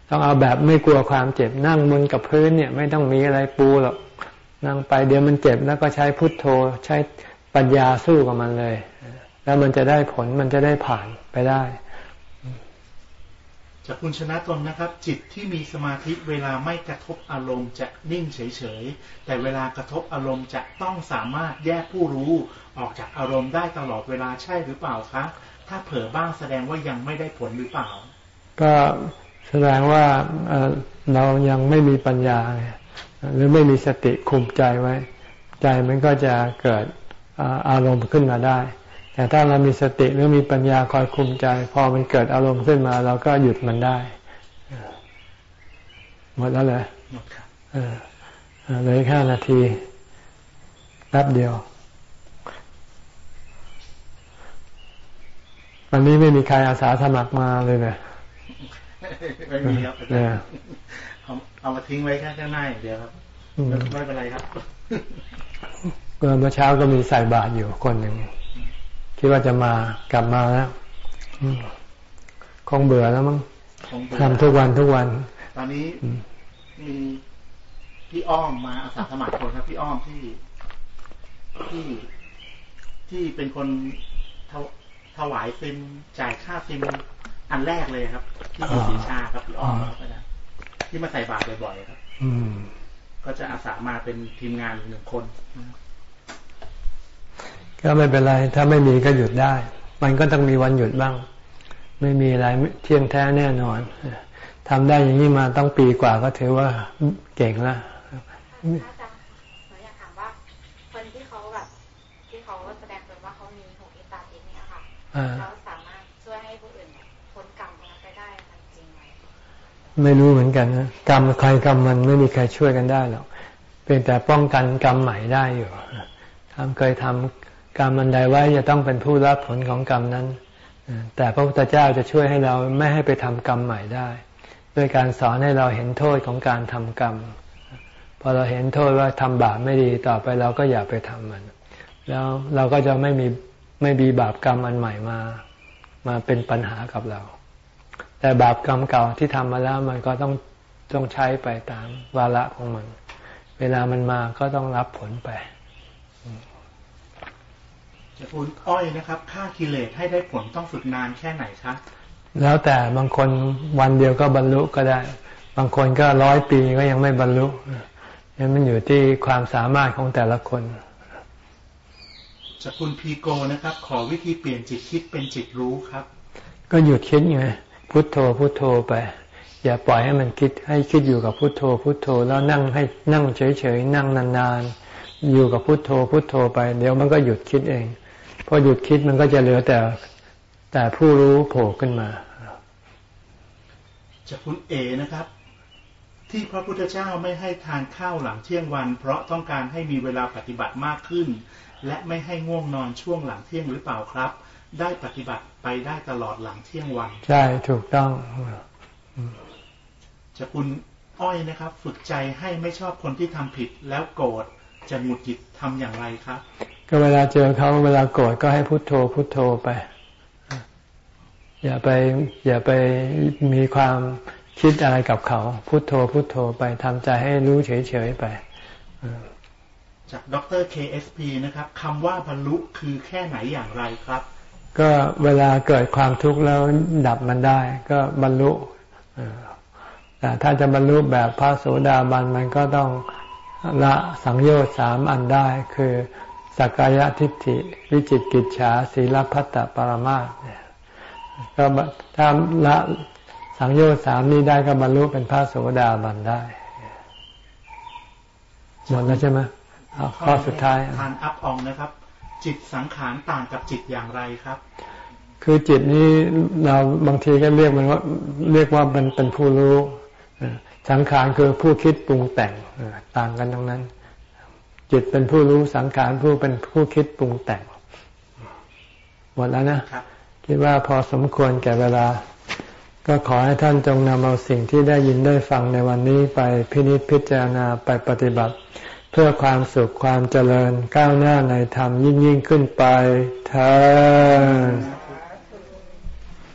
A: ต้องเอาแบบไม่กลัวความเจ็บนั่งบนกับพื้นเนี่ยไม่ต้องมีอะไรปูหรอกนั่งไปเดี๋ยวมันเจ็บแล้วก็ใช้พุทโธใช้ปัญญาสู้กับมันเลย แล้วมันจะได้ผลมันจะได้ผ่านไปได้
C: จากคุณชนะตนนะครับ จิตที่มีสมาธิเวลาไม่กระทบอารมณ์จะนิ่งเฉยๆ แต่เวลากระทบอารมณ์จะต้องสามารถแยกผู้รู้ออกจากอารมณ์ได้ตลอดเวลาใช่หรือเปล่าคะถ้าเผลอบ้างแสดงว่ายังไม่ได้ผลหรือเปล่า
A: ก็แสดงว่าเรายังไม่มีปัญญาหรือไม่มีสติคุมใจไว้ ใจมันก็จะเกิดอารมณ์ขึ้นมาได้ แต่ถ้าเรามีสติหรือมีปัญญาคอยคุมใจ พอมันเกิดอารมณ์ขึ้นมา เราก็หยุดมันได้ หมดแล้วเลยหมดครับเหลือแค่นาทีแป๊บเดียว วันนี้ไม่มีใครอาสาสมัครมาเลยเนี่
C: ยไม่มีครับเอาเอามาทิ้งไว้แค่ข้างหน้าอย่างเดียวครับไม่เป็นไรครับ
A: เมื่อเช้าก็มีใส่บาตรอยู่คนหนึ่ง คิดว่าจะมากลับมาแล้วคงเบื่อแล้วมั้งทำทุกวันทุกวัน
C: ตอนนี้มีพี่อ้อมมาอาสาสมัครคนครับ พี่อ้อมที่ที่ที่เป็นคนถวายซิมจ่ายค่าซิมอันแรกเลยครับ ที่มีสีชาครับพี่อ้อมครับอาจารย์ที่มาใส่บาตรบ่อยๆครับ อืมก็จะอาสามาเป็นทีมงานหนึ่งคน
A: ก็ไม่เป็นไร ถ้าไม่มีก็หยุดได้ มันก็ต้องมีวันหยุดบ้าง ไม่มีอะไรเที่ยงแท้แน่นอนทำได้อย่างนี้มาต้องปีกว่าก็ถือว่าเก่งแล้วเราสามารถช่วยให้ผู้อื่นพ้นกรรมนั้นไปได้จริงไหมไม่รู้เหมือนกันนะกรรมใครกรรมมันไม่มีใครช่วยกันได้หรอกเป็นแต่ป้องกันกรรมใหม่ได้อยู่ทำเคยทำ กรรมมันใดไว้จะต้องเป็นผู้รับผลของกรรมนั้น แต่พระพุทธเจ้าจะช่วยให้เราไม่ให้ไปทำกรรมใหม่ได้ ด้วยการสอนให้เราเห็นโทษของการทำกรรม พอเราเห็นโทษว่าทำบาปไม่ดีต่อไปเราก็อย่าไปทำมัน แล้วเราก็จะไม่มีไม่มีบาปกรรมอันใหม่มา มาเป็นปัญหากับเรา แต่บาปกรรมเก่าที่ทำมาแล้วมันก็ต้องต้องใช้ไปตามวาระของมัน เวลามันมาก็ต้องรับผลไป
C: จะพูดอ้อยนะครับค่ากิเลสให้ได้ผลต้องฝึกนานแค่ไหนครับ
A: แล้วแต่บางคนวันเดียวก็บรรลุก็ได้ บางคนก็ร้อยปีก็ยังไม่บรรลุนี่มันอยู่ที่ความสามารถของแต่ละคน
C: จากคุณพีโกนะครับ ขอวิธีเปลี่ยนจิตคิดเป็นจิตรู้ครับ
A: ก็หยุดคิดไงพุทโธพุทโธไป อย่าปล่อยให้มันคิดให้คิดอยู่กับพุทโธพุทโธแล้วนั่งให้นั่งเฉยๆนั่งนานๆอยู่กับพุทโธพุทโธไป เดี๋ยวมันก็หยุดคิดเองพ อหยุดคิดมันก็จะเหลือแต่แต่ผู้รู้โผล่ขึ้นมา
C: จากคุณเอนะครับ ที่พระพุทธเจ้าไม่ให้ทานข้าวหลังเที่ยงวัน เพราะต้องการให้มีเวลาปฏิบัติมากขึ้น และไม่ให้ง่วงนอนช่วงหลังเที่ยงหรือเปล่าครับ ได้ปฏิบัติไปได้ตลอดหลังเที่ยงวัน
A: ใช่ถูกต้อง
C: จะคุณอ้อยนะครับ ฝึกใจให้ไม่ชอบคนที่ทำผิดแล้วโกรธจะหงุดหงิดทำอย่างไรครับ
A: ก็เวลาเจอเขาเวลาโกรธก็ให้พุโทโธพุโทโธไป อย่าไป อย่าไปมีความคิดอะไรกับเขา พุโทโธพุโทโธไปทำใจให้รู้เฉยๆไป
C: จากดร KSP นะครับคำว่าบรรลุคือแค่ไหนอย่างไรครับ
A: ก็เวลาเกิดความทุกข์แล้วดับมันได้ ก็บรรลุแต่ถ้าจะบรรลุแบบพระโสดาบันมันก็ต้องละสังโยชน์สามอันได้ คือ สักกายทิฏฐิ วิจิกิจฉาศีลพัตตปรมาก็ถ้าละสังโยชน์สามนี้ได้ก็บรรลุเป็นพระโสดาบันได้หมดแล้วใช่ไหมข้อสุดท้าย
C: ทานอัพอองนะครับ จิตสังขารต่างกับจิตอย่างไรครับ
A: คือจิตนี้เราบางทีก็เรียกมันว่า เรียกว่ามันเป็นผู้รู้สังขารคือผู้คิดปรุงแต่งต่างกันตรงนั้น จิตเป็นผู้รู้สังขารผู้เป็นผู้คิดปรุงแต่งหมดแล้วนะคิดว่าพอสมควรแก่เวลา ก็ขอให้ท่านจงนำเอาสิ่งที่ได้ยินได้ฟังในวันนี้ไปพินิจพิจารณาไปปฏิบัติ เพื่อความสุขความเจริญก้าวหน้าในธรรมยิ่งยิ่งขึ้นไปเธอ